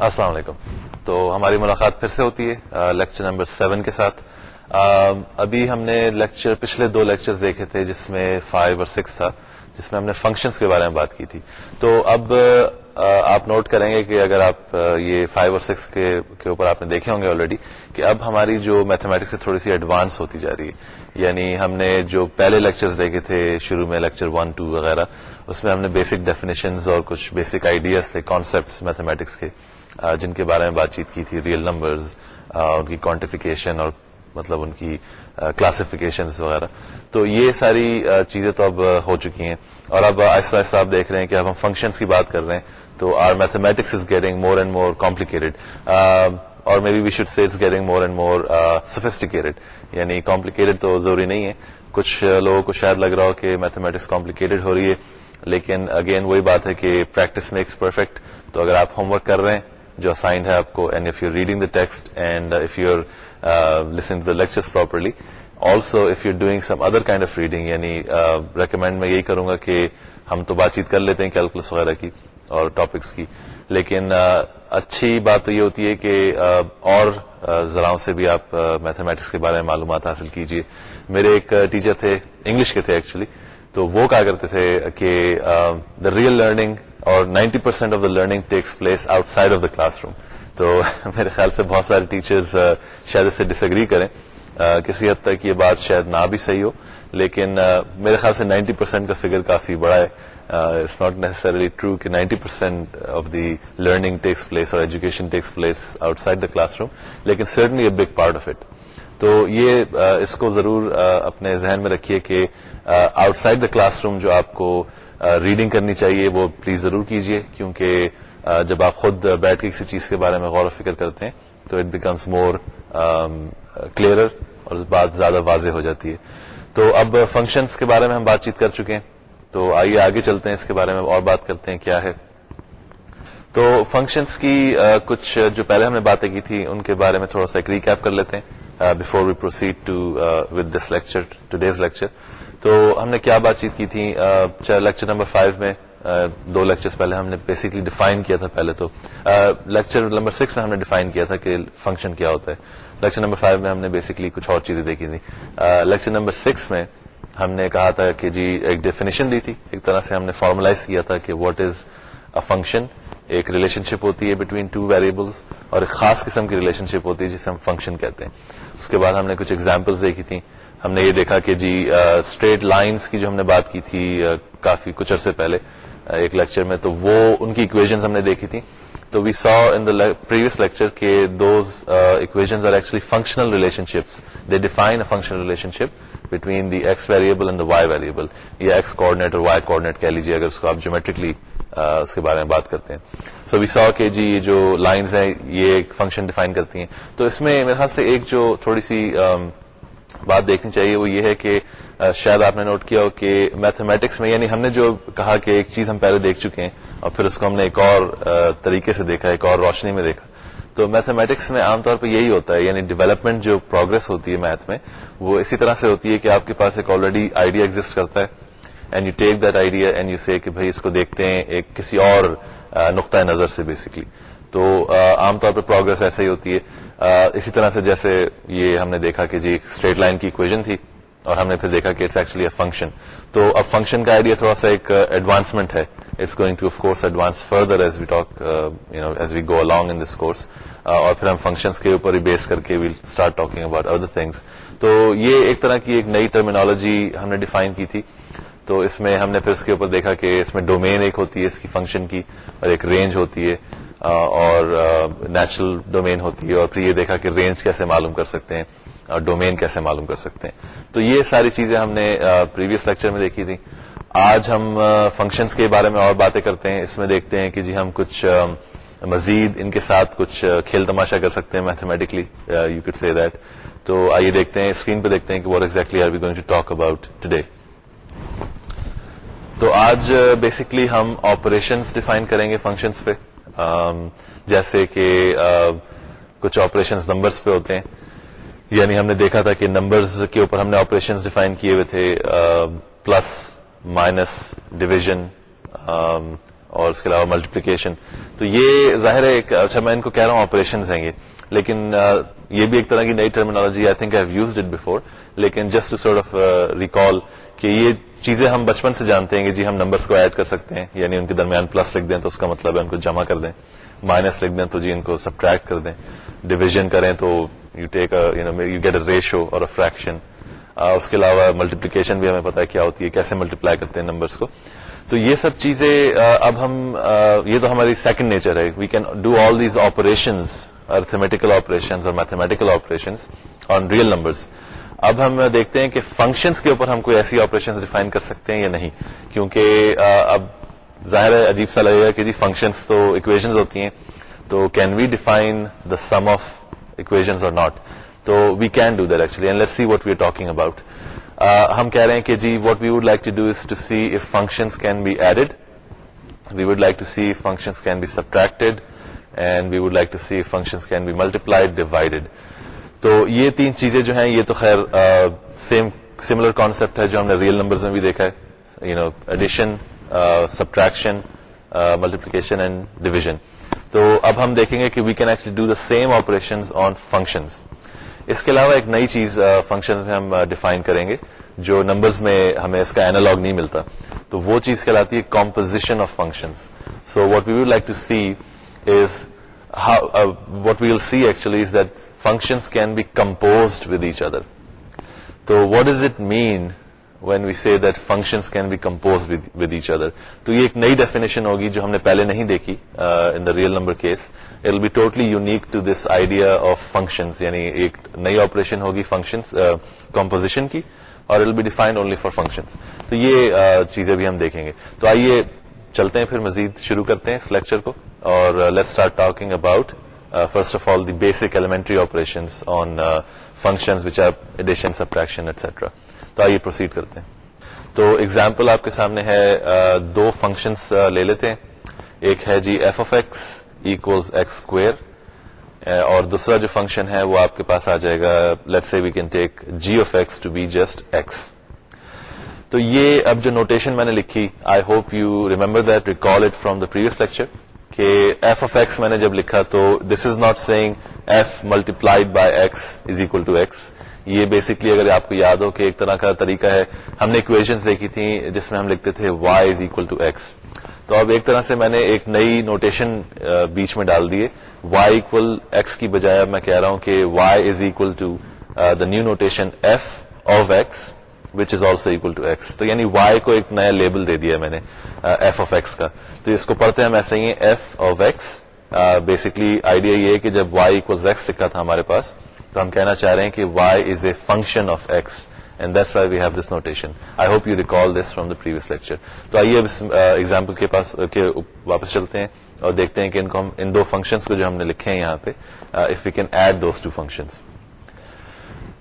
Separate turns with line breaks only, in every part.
السلام علیکم۔ تو ہماری ملاقات پھر سے ہوتی ہے لیکچر نمبر سیون کے ساتھ۔ ابھی ہم نے لیکچر پچھلے دو لیکچر دیکھے تھے جس میں فائیو اور سکس تھا، جس میں ہم نے فنکشنز کے بارے میں بات کی تھی۔ تو اب آپ نوٹ کریں گے کہ اگر آپ یہ فائیو اور سکس کے اوپر آپ نے دیکھے ہوں گے آلریڈی کہ اب ہماری جو میتھمیٹکس تھوڑی سی ایڈوانس ہوتی جا رہی ہے۔ یعنی ہم نے جو پہلے لیکچرز دیکھے تھے، شروع میں لیکچر ون ٹو وغیرہ، اس میں ہم نے بیسک ڈیفینیشنز اور کچھ بیسک آئیڈیاز تھے کانسیپٹس میتھمیٹکس کے۔ جن کے بارے میں بات چیت کی تھی ریئل نمبرز ان کی کوانٹیفیکیشن اور مطلب ان کی کلاسیفیکیشن وغیرہ۔ تو یہ ساری چیزیں تو اب ہو چکی ہیں۔ اور اب آہستہ آہستہ آپ دیکھ رہے ہیں کہ اب ہم فنکشنز کی بات کر رہے ہیں، تو our mathematics is getting more and more complicated اور maybe we should see it's getting more and more sophisticated یعنی کمپلیکیٹڈ تو ضروری نہیں ہے۔ کچھ لوگوں کو شاید لگ رہا ہو کہ میتھمیٹکس کمپلیکیٹڈ ہو رہی ہے، لیکن اگین وہی بات ہے کہ پریکٹس میکس پرفیکٹ تو اگر آپ ہوم ورک کر رہے ہیں جو اسائنڈ ہے آپ کو and if you reading the text and if you listening the lecture properly also if you doing some other kind of reading یعنی ریکمینڈ میں یہی کروں گا کہ ہم تو بات چیت کر لیتے ہیں کیلکولس وغیرہ کی اور ٹاپکس کی، لیکن uh, اچھی بات تو یہ ہوتی ہے کہ uh, اور uh, ذراؤں سے بھی آپ میتھمیٹکس کے بارے میں معلومات حاصل کیجیے میرے ایک ٹیچر تھے، انگلش کے تھے ایکچولی تو وہ کہا کرتے تھے کہ دا ریئل لرننگ اور ninety percent of the learning takes place outside of the classroom تو میرے خیال سے بہت سارے ٹیچرز uh, شاید اس سے ڈس ایگری کریں uh, کسی حد تک یہ بات شاید نہ بھی صحیح ہو. لیکن uh, میرے خیال سے نائنٹی پرسینٹ کا فگر کافی بڑا ہے. اٹس ناٹ نیسسرلی ٹرو کہ ninety percent of the learning takes place اور education takes place outside the classroom لیکن certainly a big part of it تو یہ اس کو ضرور اپنے ذہن میں رکھیے کہ outside the classroom جو آپ کو ریڈنگ کرنی چاہیے، وہ پلیز ضرور کیجیے کیونکہ جب آپ خود بیٹھ کے کسی چیز کے بارے میں غور و فکر کرتے ہیں، تو اٹ بیکمس مور کلیئر اور بات زیادہ واضح ہو جاتی ہے۔ تو اب فنکشنز کے بارے میں ہم بات چیت کر چکے ہیں۔ تو آئیے آگے چلتے ہیں، اس کے بارے میں اور بات کرتے ہیں کیا ہے۔ تو فنکشنز کی کچھ جو پہلے ہم نے باتیں کی تھی، ان کے بارے میں تھوڑا سا ایک ریکیپ کر لیتے ہیں before we proceed to with this lecture today's lecture تو ہم نے کیا بات چیت کی تھی؟ لیکچر نمبر فائیو میں دو لیکچرز پہلے ہم نے بیسکلی ڈیفائن کیا تھا پہلے تو۔ لیکچر نمبر سکس میں ہم نے ڈیفائن کیا تھا کہ فنکشن کیا ہوتا ہے۔ لیکچر نمبر فائیو میں ہم نے بیسکلی کچھ اور چیزیں دیکھی تھی لیکچر نمبر سکس میں ہم نے کہا تھا کہ جی ایک ڈیفینیشن دی تھی۔ ایک طرح سے ہم نے فارملائز کیا تھا کہ واٹ از اے فنکشن ایک ریلیشن شپ ہوتی ہے بٹوین ٹو ویریبلس اور ایک خاص قسم کی ریلیشن شپ ہوتی ہے جسے ہم فنکشن کہتے ہیں۔ اس کے بعد ہم نے کچھ ایگزامپلس دیکھی تھیں۔ ہم نے یہ دیکھا کہ جی اسٹریٹ لائنس کی جو ہم نے بات کی تھی کافی کچھ عرصے پہلے ایک لیکچر میں، تو وہ، ان کی اکویژنس ہم نے دیکھی تھی تو we saw in the previous lecture کے those equations are actually functional relationship they define a functional relationship between the X variable and the Y variable یا ایکس کوآڈینیٹ اور وائی کوآڈینیٹ کہہ لیجیے اگر اس کو آپ جیومیٹرکلی اس کے بارے میں بات کرتے ہیں۔ سو وی سو کہ جی یہ جو لائنز ہیں، یہ ایک فنکشن ڈیفائن کرتی ہیں۔ تو اس میں میرے خیال سے ایک جو تھوڑی سی بات دیکھنی چاہیے وہ یہ ہے کہ شاید آپ نے نوٹ کیا ہو کہ میتھمیٹکس میں یعنی ہم نے جو کہا کہ ایک چیز ہم پہلے دیکھ چکے ہیں اور پھر اس کو ہم نے ایک اور طریقے سے دیکھا، ایک اور روشنی میں دیکھا۔ تو میتھمیٹکس میں عام طور پہ یہی ہوتا ہے یعنی ڈیولپمنٹ جو پروگرس ہوتی ہے میتھ میں، وہ اسی طرح سے ہوتی ہے کہ آپ کے پاس ایک آلریڈی آئیڈیا ایگزٹ کرتا ہے and you take that idea and you see کہ بھائی اس کو دیکھتے ہیں ایک کسی اور نقطۂ نظر سے بیسکلی تو عام طور پہ پروگرس ایسا ہی ہوتی ہے۔ اسی طرح سے جیسے یہ ہم نے دیکھا کہ جی اسٹریٹ لائن کی اکویژن تھی اور ہم نے پھر دیکھا کہ اٹس ایکچولی اے فنکشن تو اب فنکشن کا آئیڈیا تھوڑا سا ایک ایڈوانسمنٹ ہے. It's going to of course advance further as we talk you know as we go along in this course اور پھر ہم فنکشنس کے اوپر ہی بیس کر کے we'll start talking about other things تو یہ ایک طرح کی ایک نئی ٹرمینالوجی ہم نے ڈیفائن کی تھی. تو اس میں ہم نے پھر اس کے اوپر دیکھا کہ اس میں ڈومین ایک ہوتی ہے اس کی فنکشن کی اور ایک رینج ہوتی ہے. اور نیچرل ڈومین ہوتی ہے اور پھر یہ دیکھا کہ رینج کیسے معلوم کر سکتے ہیں اور ڈومین کیسے معلوم کر سکتے ہیں۔ تو یہ ساری چیزیں ہم نے پریویس لیکچر میں دیکھی تھی۔ آج ہم فنکشنز کے بارے میں اور باتیں کرتے ہیں۔ اس میں دیکھتے ہیں کہ جی ہم کچھ مزید ان کے ساتھ کچھ کھیل تماشا کر سکتے ہیں mathematically you could see that تو آئیے دیکھتے ہیں اسکرین پہ دیکھتے ہیں کہ what exactly are we going to talk about today تو آج بیسکلی ہم آپریشنس ڈیفائن کریں گے فنکشنز پہ۔ جیسے کہ کچھ آپریشنز نمبرز پہ ہوتے ہیں۔ یعنی ہم نے دیکھا تھا کہ نمبرز کے اوپر ہم نے آپریشن ڈیفائن کیے ہوئے تھے پلس مائنس ڈویژن اور اس کے علاوہ ملٹیپلیکیشن تو یہ ظاہر ہے اچھا میں ان کو کہہ رہا ہوں آپریشن ہیں گے لیکن یہ بھی ایک طرح کی نئی terminology I think have used it before لیکن just to sort of recall کہ یہ چیزیں ہم بچپن سے جانتے ہیں کہ جی ہم نمبرس کو ایڈ کر سکتے ہیں یعنی ان کے درمیان پلس لکھ دیں تو اس کا مطلب ہے ان کو جمع کر دیں مائنس لکھ دیں تو جی ان کو سبٹریکٹ کر دیں ڈویژن کریں تو you take you get a ratio اور فریکشن اس کے علاوہ ملٹیپلیکیشن بھی ہمیں پتا ہے کیا ہوتی ہے، کیسے ملٹیپلائی کرتے ہیں نمبرس کو۔ تو یہ سب چیزیں اب ہم یہ تو ہماری سیکنڈ نیچر ہے۔ We can do all these operations arithmetical operation اور mathematical operation on real numbers اب ہم دیکھتے ہیں کہ فنکشنس کے اوپر ہم کوئی ایسی آپریشن ڈیفائن کر سکتے ہیں یا نہیں۔ کیونکہ اب ظاہر ہے عجیب سا لگے گا کہ جی فنکشنس تو اکویژنز ہوتی ہیں۔ تو can we define the sum of equations or not تو we can do that actually let see what we are talking about ہم کہہ رہے ہیں کہ جی what we would like to do is to see if functions can be added we would like to see functions can be subtracted and we would like to see functions can be multiplied divided تو یہ تین چیزیں جو ہیں، یہ تو خیر same similar concept ہے جو ہم نے ریئل نمبرز میں بھی دیکھا ہے you know addition subtraction multiplication and division تو اب ہم دیکھیں گے کہ we can actually do the same operation on functions اس کے علاوہ ایک نئی چیز فنکشن میں ہم ڈیفائن کریں گے، جو نمبرز میں ہمیں اس کا اینالاگ نہیں ملتا۔ تو وہ چیز کہلاتی ہے composition of functions so what we would like to see is what we'll see actually is that functions can be composed with each other. So what does it mean when we say that functions can be composed with each other? تو یہ ایک نئی definition ہوگی جو ہم نے پہلے نہیں دیکھی in the real number case it will be totally unique to this idea of functions یعنی ایک نئی آپریشن ہوگی فنکشن کمپوزیشن uh, کی، اور will be defined only for functions تو یہ uh, چیزیں بھی ہم دیکھیں گے. تو آئیے چلتے ہیں پھر مزید شروع کرتے ہیں اس لیکچر کو. اور let start talking about first of all the basic elementary operation on function which are addition subtraction etcetera تو آئیے پروسیڈ کرتے ہیں۔ تو ایگزامپل آپ کے سامنے ہے uh, دو فنکشنس uh, لے لیتے ہیں۔ ایک ہے جی f of x equals x square اور دوسرا جو فنکشن ہے وہ آپ کے پاس آ جائے گا۔ Let see we can take g of x to be just x تو یہ اب جو نوٹیشن میں نے لکھی I hope you remember that recall it from the previous lecture کہ ایف آف ایکس میں نے جب لکھا تو this is not saying f multiplied by x is equal to x یہ بیسکلی اگر آپ کو یاد ہو کہ ایک طرح کا طریقہ ہے، ہم نے اکویشن دیکھی تھی جس میں ہم لکھتے تھے y is equal to x تو اب ایک طرح سے میں نے ایک نئی نوٹیشن بیچ میں ڈال دیے۔ وائی اکول ایکس کی بجائے اب میں کہہ رہا ہوں کہ y is equal to the new notation f of x which is also equal to x تو یعنی وائی کو ایک نیا لیبل دے دیا میں نے ایف آف ایکس کا۔ تو اس کو پڑھتے ہیں ہم ایسے ہی f of x basically idea یہ ہے کہ جب وائی اکول ایکس لکھا تھا ہمارے پاس، تو ہم کہنا چاہ رہے ہیں کہ y is a function of x and that's why we have this notation I hope you recall this from the previous lecture تو آئیے اب اس ایگزامپل کے پاس واپس چلتے ہیں اور دیکھتے ہیں کہ ان کو ہم، ان دو فنکشنس کو جو ہم نے لکھے ہیں یہاں پہ if you can add those two functions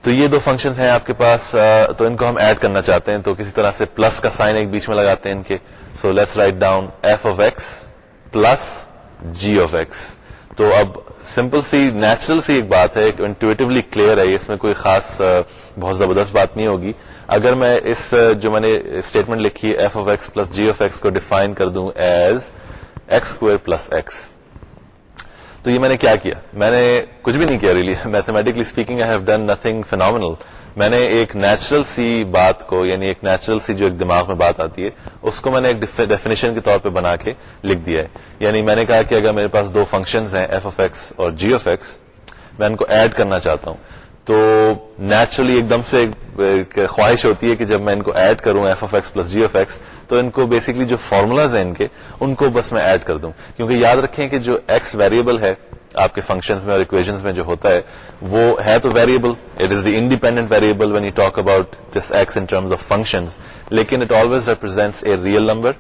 تو یہ دو فنکشن ہیں آپ کے پاس تو ان کو ہم ایڈ کرنا چاہتے ہیں تو کسی طرح سے پلس کا سائن ایک بیچ میں لگاتے ہیں ان کے۔ So let's write down f of x plus g of x تو اب سمپل سی نیچرل سی ایک بات ہے انٹویٹولی کلیئر ہے، اس میں کوئی خاص بہت زبردست بات نہیں ہوگی۔ اگر میں اس جو میں نے اسٹیٹمنٹ لکھی ہے f of x plus g of x کو ڈیفائن کر دوں as x square plus x تو یہ میں نے کیا کیا؟ میں نے کچھ بھی نہیں کیا really mathematically speaking I have done nothing phenomenal میں نے ایک نیچرل سی بات کو یعنی ایک نیچرل سی جو ایک دماغ میں بات آتی ہے، اس کو میں نے ایک ڈیفینیشن کے طور پہ بنا کے لکھ دیا ہے۔ یعنی میں نے کہا کہ اگر میرے پاس دو فنکشنز ہیں ایف اف ایکس اور جی اف ایکس میں ان کو ایڈ کرنا چاہتا ہوں۔ تو نیچرلی ایک دم سے خواہش ہوتی ہے کہ جب میں ان کو ایڈ کروں f of x plus g of x تو ان کو بیسکلی جو فارمولاز ہیں ان کے، ان کو بس میں ایڈ کر دوں. کیونکہ یاد رکھیں کہ جو ایکس ویریبل ہے آپ کے فنکشنز میں اور اکویژنس میں جو ہوتا ہے، وہ ہے تو variable it is the independent variable when you talk about this x in terms of functions لیکن it always represents a real number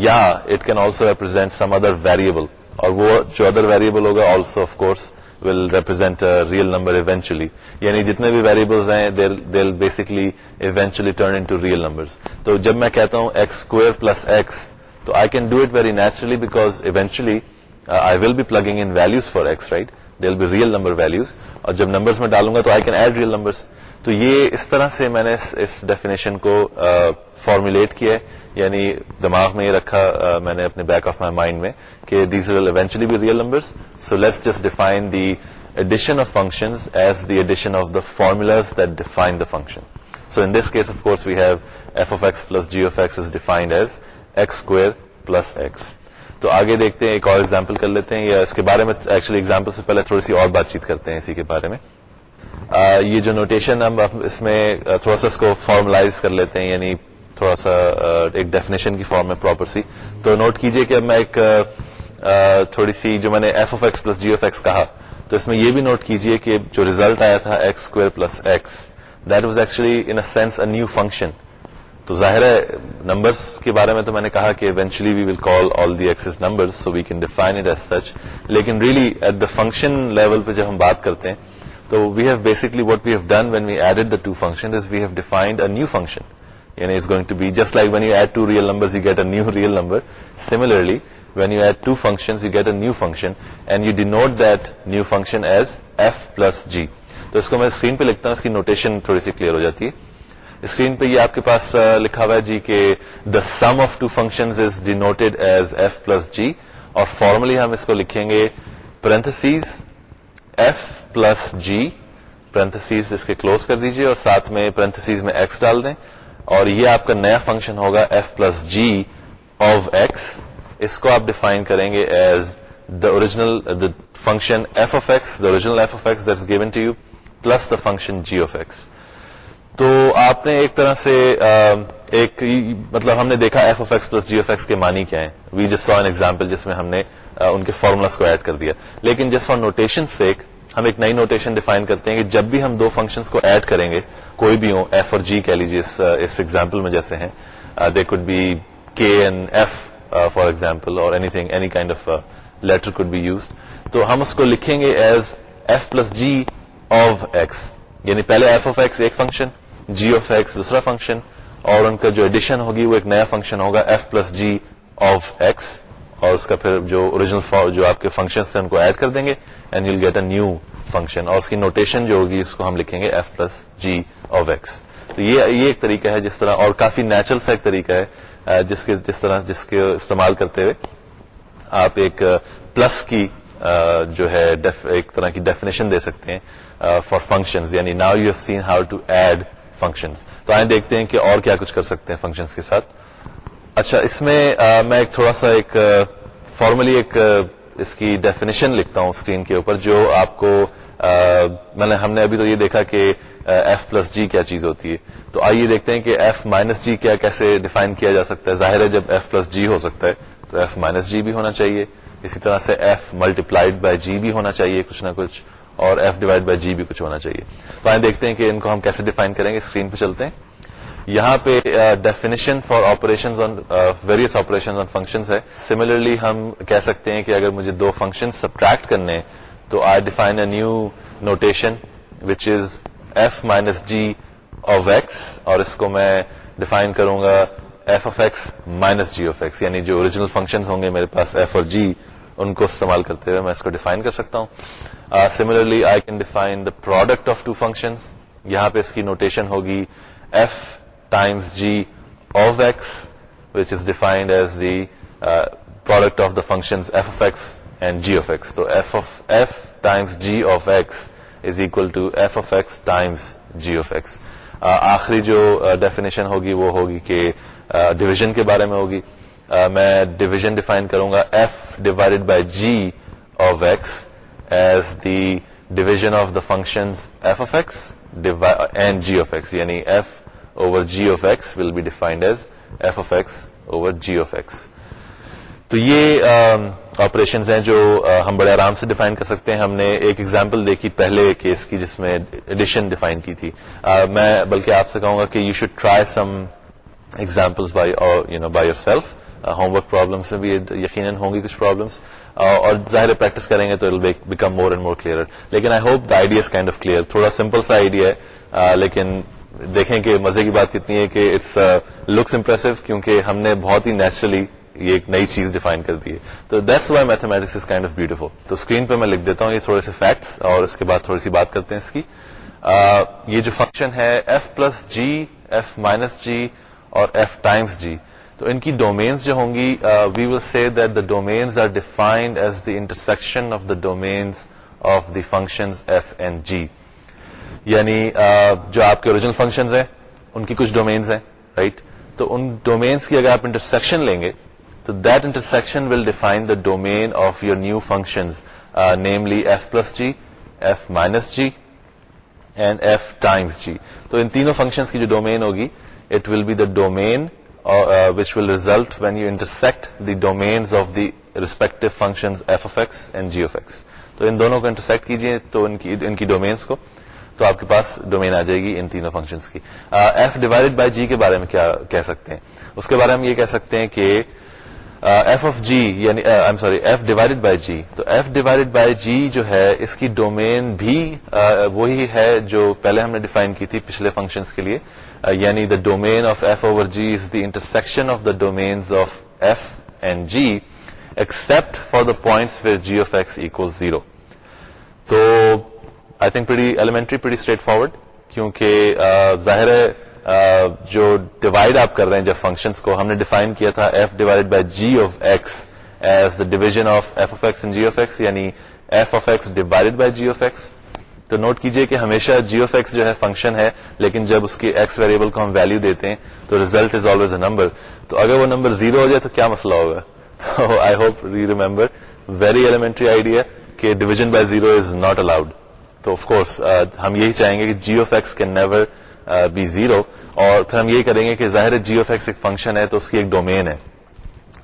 یا it can also represent some other variable اور وہ جو ادر ویریبل ہوگا also of course will represent real number eventually یعنی جتنے بھی variables ہیں they'll basically eventually turn into real number تو جب میں کہتا ہوں ایکس اسکوئر پلس ایکس تو I can do it very naturally because eventually I will be plugging in values for x right they will be real number values اور جب numbers میں ڈالوں گا تو I can add real numbers تو یہ اس طرح سے میں نے اس ڈیفینیشن کو uh, فارمولیٹ کیا ہے. یعنی دماغ میں یہ رکھا میں نے اپنے بیک آف مائی مائنڈ میں کہ these will eventually be real numbers so let's just define the addition of function as the addition of the formulas that define the function so in this case of course we have f of x plus g of x is defined as x square plus x تو آگے دیکھتے ہیں، ایک اور example کر لیتے ہیں، یا اس کے بارے میں ایکچولی ایگزامپل سے پہلے تھوڑی سی اور بات چیت کرتے ہیں اسی کے بارے میں۔ یہ جو نوٹیشن ہم اس میں تھوڑا سا اس کو فارملائز کر لیتے ہیں یعنی تھوڑا سا ایک ڈیفینیشن کی فارم میں پراپر سی۔ تو نوٹ کیجیے کہ اب میں ایک تھوڑی سی جو میں نے f of x plus g of x کہا، تو اس میں یہ بھی نوٹ کیجیے کہ جو ریزلٹ آیا تھا x square plus x that was actually in sense a new function تو ظاہر ہے نمبرس کے بارے میں تو میں نے کہا کہ eventually we will call all the x number so we can define it as such لیکن really at the function level پہ جب ہم بات کرتے ہیں، تو we have basically what we have done when we added the two function we have defined a new function یعنی it's going to be just like when you add two real number you get a new real number similarly when you add two function you get a new function and you denote that new function as f plus g تو اس کو میں screen پہ لکھتا ہوں، اس کی notation تھوڑی سی clear ہو جاتی ہے۔ اسکرین پہ یہ آپ کے پاس لکھا ہوا ہے جی کہ the sum of two function is denoted as f plus g اور فارملی ہم اس کو لکھیں گے parentheses f plus g parentheses اس کے کلوز کر دیجیے اور ساتھ میں پرنتھسیز میں ایکس ڈال دیں۔ اور یہ آپ کا نیا فنکشن ہوگا f plus g of x اس کو آپ ڈیفائن کریں گے as the original function f of x the original f of x that given to you plus the function g of x تو آپ نے ایک طرح سے ایک مطلب ہم نے دیکھا f of x plus g f x کے معنی کیا ہے وی جس سو این ایگزامپل جس میں ہم نے ان کے فارمولاز کو ایڈ کر دیا۔ لیکن جس فار نوٹیشن سے ہم ایک نئی نوٹیشن ڈیفائن کرتے ہیں کہ جب بھی ہم دو فنکشنز کو ایڈ کریں گے، کوئی بھی ہو ایف اور جی کہہ لیجیے اس ایگزامپل میں جیسے ہیں they code B K N F for example or anything any kind of letter code be use تو ہم اس کو لکھیں گے as F plus G of X یعنی پہلے ایف آف ایکس ایک فنکشن جی آف ایکس دوسرا فنکشن اور ان کا جو ایڈیشن ہوگی وہ ایک نیا فنکشن ہوگا f plus g of x اور اس کا پھر جو اوریجنل جو آپ کے فنکشن ان کو ایڈ کر دیں گے and you get a new function اور اس کی نوٹیشن جو ہوگی اس کو ہم لکھیں گے f plus g of x تو یہ یہ ایک طریقہ ہے جس طرح، اور کافی نیچرل سا ایک طریقہ ہے جس کے، جس طرح، جس کے استعمال کرتے ہوئے آپ ایک پلس کی جو ہے ایک طرح کی ڈیفینیشن دے سکتے ہیں فار فنکشن یعنی now you have seen how to add functions تو آئیں دیکھتے ہیں کہ اور کیا کچھ کر سکتے ہیں فنکشنز کے ساتھ. اچھا اس میں میں ایک تھوڑا سا ایک فارملی ایک اس کی ڈیفینیشن لکھتا ہوں اسکرین کے اوپر، جو آپ کو میں نے ہم نے ابھی تو یہ دیکھا کہ ایف پلس جی کیا چیز ہوتی ہے۔ تو آئیے دیکھتے ہیں کہ ایف مائنس جی کیا، کیسے ڈیفائن کیا جا سکتا ہے۔ ظاہر ہے جب ایف پلس جی ہو سکتا ہے، تو ایف مائنس جی بھی ہونا چاہیے۔ اسی طرح سے ایف ملٹی پلائڈ بائی جی بھی ہونا چاہیے کچھ نہ کچھ، اور ایف ڈیوائڈ بائی جی بھی کچھ ہونا چاہیے۔ تو آئیں دیکھتے ہیں کہ ان کو ہم کیسے ڈیفائن کریں گے۔ اسکرین پہ چلتے ہیں۔ یہاں پہ definition for operation various operation on function ہے۔ سملرلی ہم کہہ سکتے ہیں کہ اگر مجھے دو فنکشن سبٹریکٹ کرنے تو I define a new notation which is f minus g of x اور اس کو میں ڈیفائن کروں گا f of x minus g of x یعنی جو اوریجنل فنکشن ہوں گے میرے پاس ایف اور جی ان کو استعمال کرتے ہوئے میں اس کو ڈیفائن کر سکتا ہوں۔ Similarly I can define the product of two function یہاں پہ اس کی نوٹیشن ہوگی f times g of x which is defined as the product of the function f of x and g of x تو f of f times g of x is equal to f of x times g of x آخری جو definition ہوگی وہ ہوگی کہ division کے بارے میں ہوگی. میں ڈویژن ڈیفائن کروں گا f divided by g of x as the division of the function f of x and g of x یعنی f over g of x will be defined as f of x over g of x تو یہ operations ہیں جو ہم بڑے آرام سے define کر سکتے ہیں۔ ہم نے ایک ایگزامپل دیکھی پہلے کیس کی جس میں ایڈیشن ڈیفائن کی تھی۔ میں بلکہ آپ سے کہوں گا کہ you should try some examples by you know by yourself homework problems میں بھی یقیناً ہوں گی کچھ پرابلمس اور ظاہر پریکٹس کریں گے تو become more and more clear لیکن I hope the idea kind of clear تھوڑا سمپل سا آئیڈیا ہے۔ لیکن دیکھیں کہ مزے کی بات کتنی ہے کہ اٹس لکس امپریسو کیونکہ ہم نے بہت ہی نیچرلی یہ ایک نئی چیز ڈیفائن کر دی ہے۔ تو that's why mathematics is kind of beautiful تو اسکرین پہ میں لکھ دیتا ہوں یہ تھوڑے سے فیکٹس اور اس کے بعد تھوڑی سی بات کرتے ہیں اس کی۔ یہ جو فنکشن ہے f plus g f minus g اور ایف ٹائمس جی تو ان کی ڈومینس جو ہوں گی we will see that the domains are defined as the intersection of the domains of the function f and g یعنی جو آپ کے اوریجنل فنکشن ہیں، ان کی کچھ ڈومینس ہیں رائٹ تو ان ڈومینس کی اگر آپ انٹرسیکشن لیں گے، تو that intersection will define the domain of your new function namely f plus g f minus g and f times g تو ان تینوں فنکشنس کی جو ڈومین ہوگی it will be the domain which will result when you intersect the domains of the respective function f of x and g of x تو ان دونوں کو انٹرسیکٹ کیجیے تو ان کی ڈومینس کو۔ تو آپ کے پاس ڈومین آ جائے گی ان تینوں فنکشنس کی۔ ایف ڈیوائڈ بائی جی کے بارے میں کیا کہہ سکتے ہیں؟ اس کے بارے میں یہ کہہ سکتے ہیں کہ ایف آف جی یعنی sorry f divide by g تو ایف ڈیوائڈ بائی جی جو ہے، اس کی ڈومین بھی وہی ہے جو پہلے ہم نے ڈیفائن کی تھی پچھلے فنکشنس کے لیے۔ یعنی the domain of f over g is the intersection of the domains of f and g except for the points where g of x equal zero تو I think pretty elementary pretty straightforward کیونکہ ظاہر ہے جو divide آپ کر رہے ہیں جب فنکشنس کو، ہم نے ڈیفائن کیا تھا f divide by g of x as the division of f of x and g of x یعنی f of x divide by g of x تو نوٹ کیجیے کہ ہمیشہ جی آف ایکس جو ہے فنکشن ہے، لیکن جب اس کی ایکس ویریبل کو ہم ویلو دیتے ہیں، تو result is always a number تو اگر وہ نمبر زیرو ہو جائے تو کیا مسئلہ ہوگا؟ تو I hope re remember very elementary idea کہ division by zero is not allowed تو آف کورس uh, ہم یہی چاہیں گے کہ g of x can never be zero اور پھر ہم یہی کریں گے کہ ظاہر جی آف ایکس ایک فنکشن ہے تو اس کی ایک ڈومین ہے۔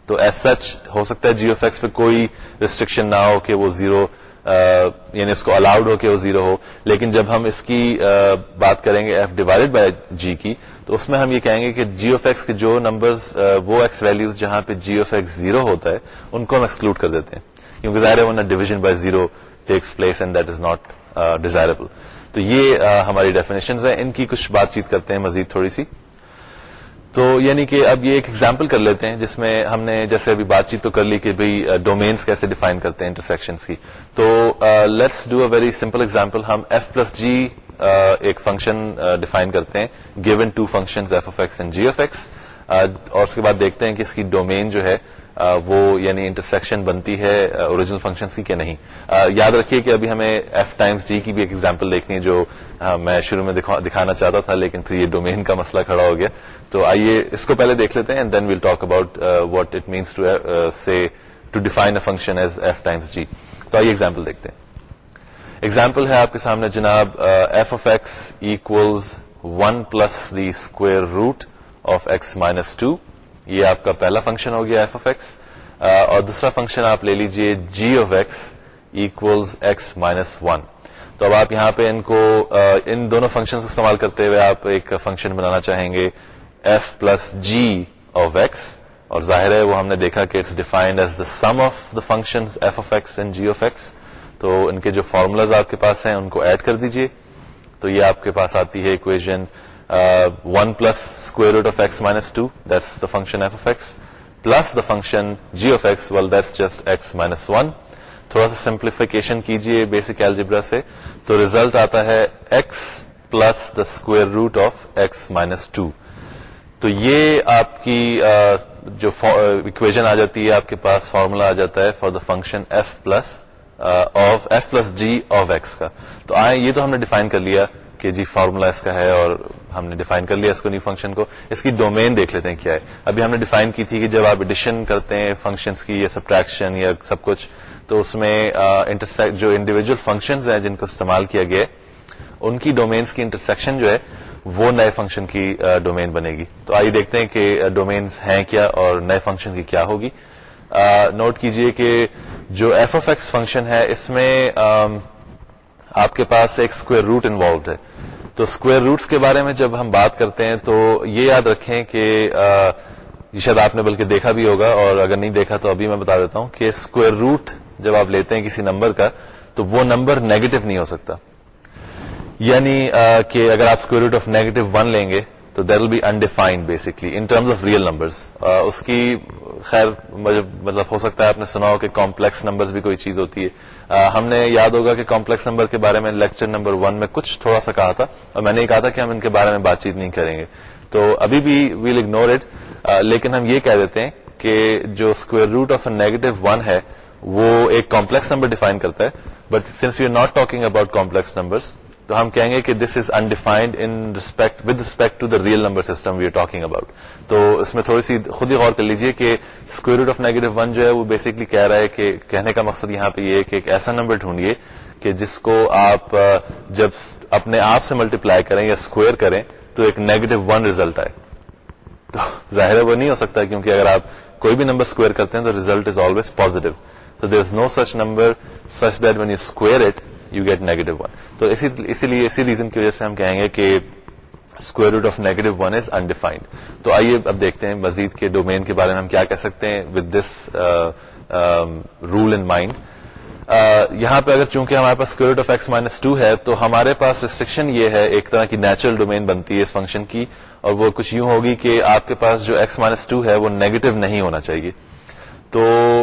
تو ایز سچ ہو سکتا ہے جی آف ایکس پہ کوئی ریسٹرکشن نہ ہو کہ وہ زیرو uh, یعنی اس کو الاؤڈ ہو کہ وہ زیرو ہو۔ لیکن جب ہم اس کی uh, بات کریں گے ایف ڈیوائڈ بائی جی کی تو اس میں ہم یہ کہیں گے کہ جی آف ایکس کے جو نمبرز uh, وہ ایکس ویلوز جہاں پہ جی آف ایکس زیرو ہوتا ہے ان کو ہم ایکسکلوڈ کر دیتے ہیں۔ کیونکہ ظاہر ہے وہ division by zero takes place and that is not desirable تو یہ ہماری ڈیفینیشن ہیں۔ ان کی کچھ بات چیت کرتے ہیں مزید تھوڑی سی۔ تو یعنی کہ اب یہ ایک ایگزامپل کر لیتے ہیں جس میں ہم نے جیسے ابھی بات چیت تو کر لی کہ بھائی ڈومینس کیسے ڈیفائن کرتے ہیں انٹرسیکشنس کی۔ تو let's do a very simple example ہم ایف پلس جی ایک فنکشن ڈیفائن کرتے ہیں۔ Given two function f of x and g of x اور اس کے بعد دیکھتے ہیں کہ اس کی ڈومین جو ہے وہ یعنی انٹرسیکشن بنتی ہے اوریجنل فنکشنس کی کہ نہیں؟ یاد رکھیے کہ ابھی ہمیں ایف ٹائمس جی کی بھی ایک ایگزامپل دیکھنی ہے جو میں شروع میں دکھانا چاہتا تھا، لیکن پھر یہ ڈومین کا مسئلہ کھڑا ہو گیا۔ تو آئیے اس کو پہلے دیکھ لیتے ہیں then we'll talk about what it means to see to define a function as f times g تو آئیے ایگزامپل دیکھتے ہیں۔ ایگزامپل ہے آپ کے سامنے جناب f of x equals one plus the square root of x minus two یہ آپ کا پہلا فنکشن ہو گیا ایف اف ایکس اور دوسرا فنکشن آپ لے لیجیے g of x equals x minus one تو اب آپ یہاں پہ ان کو ان دونوں فنکشن کو استعمال کرتے ہوئے آپ ایک فنکشن بنانا چاہیں گے f plus g of x اور ظاہر ہے وہ ہم نے دیکھا کہ it's defined as the sum of the function f of x and g of x تو ان کے جو فارمولاز آپ کے پاس ہیں، ان کو ایڈ کر دیجیے. تو یہ آپ کے پاس آتی ہے equation one plus square root of x minus two that's the function f x plus the function g of x well that's just x minus one تھوڑا سا سمپلیفیکیشن کیجیے بیسک ایلجبرا سے تو ریزلٹ آتا ہے x plus the square root of x minus two تو یہ آپ کی جو اکویژن آ جاتی ہے آپ کے پاس فارمولا آ جاتا ہے for the function f plus of f plus g of x کا تو آئے یہ تو ہم نے ڈیفائن کر لیا کہ جی فارمولا اس کا ہے اور ہم نے ڈیفائن کر لیا اس کو نیو فنکشن کو، اس کی ڈومین دیکھ لیتے ہیں کیا ہے۔ ابھی ہم نے ڈیفائن کی تھی کہ جب آپ ایڈیشن کرتے ہیں فنکشنس کی یا سبٹریکشن یا سب کچھ، تو اس میں جو انڈیویجل فنکشنز ہیں جن کو استعمال کیا گیا، ان کی ڈومینس کی انٹرسیکشن جو ہے، وہ نئے فنکشن کی ڈومین بنے گی۔ تو آئیے دیکھتے ہیں کہ ڈومینس ہیں کیا اور نئے فنکشن کی کیا ہوگی۔ نوٹ کیجیے کہ جو ایف اف ایکس فنکشن ہے، اس میں آپ کے پاس ایک اسکوئر روٹ انوالوڈ ہے۔ تو اسکوئر روٹس کے بارے میں جب ہم بات کرتے ہیں تو یہ یاد رکھیں کہ یہ شاید آپ نے بلکہ دیکھا بھی ہوگا اور اگر نہیں دیکھا تو ابھی میں بتا دیتا ہوں کہ اسکوئر روٹ جب آپ لیتے ہیں کسی نمبر کا، تو وہ نمبر نیگیٹو نہیں ہو سکتا۔ یعنی کہ اگر آپ square root of negative one لیں گے، تو there will be undefined basically in terms of real numbers اس کی خیر مطلب ہو سکتا ہے، آپ نے سنا ہو کہ کمپلیکس نمبرز بھی کوئی چیز ہوتی ہے۔ ہم نے یاد ہوگا کہ کمپلیکس نمبر کے بارے میں لیکچر نمبر ون میں کچھ تھوڑا سا کہا تھا اور میں نے یہ کہا تھا کہ ہم ان کے بارے میں بات چیت نہیں کریں گے۔ تو ابھی بھی ویل اگنور اٹ لیکن ہم یہ کہہ دیتے ہیں کہ جو square root of a negative one ہے، وہ ایک کمپلیکس نمبر ڈیفائن کرتا ہے۔ But since you are not talking about complex numbers تو ہم کہیں گے کہ this is undefined in respect with respect to the real number system we are talking about تو اس میں تھوڑی سی خود ہی غور کر لیجیے کہ square root of negative one جو ہے وہ بیسکلی کہہ رہا ہے کہ کہنے کا مقصد یہاں پہ یہ ہے کہ ایک ایسا نمبر ڈھونڈیے کہ جس کو آپ جب اپنے آپ سے ملٹیپلائی کریں یا اسکوئر کریں تو ایک نیگیٹو ون ریزلٹ آئے. تو ظاہر ہے وہ نہیں ہو سکتا کیونکہ اگر آپ کوئی بھی نمبر اسکوئر کرتے ہیں تو ریزلٹ از آلویز پازیٹو تو there is no such number such that when you square it you get negative one تو اسی لیے اسی ریزن کی وجہ سے ہم کہیں گے کہ square root of negative one is undefined تو آئیے اب دیکھتے ہیں مزید کے ڈومین کے بارے میں ہم کیا کہہ سکتے ہیں with this rule in mind یہاں پہ اگر چونکہ ہمارے پاس square root of x minus two ہے تو ہمارے پاس ریسٹرکشن یہ ہے، ایک طرح کی نیچرل ڈومین بنتی ہے اس فنکشن کی، اور وہ کچھ یوں ہوگی کہ آپ کے پاس جو ایکس مائنس ٹو ہے وہ نیگیٹو نہیں ہونا چاہیے۔ تو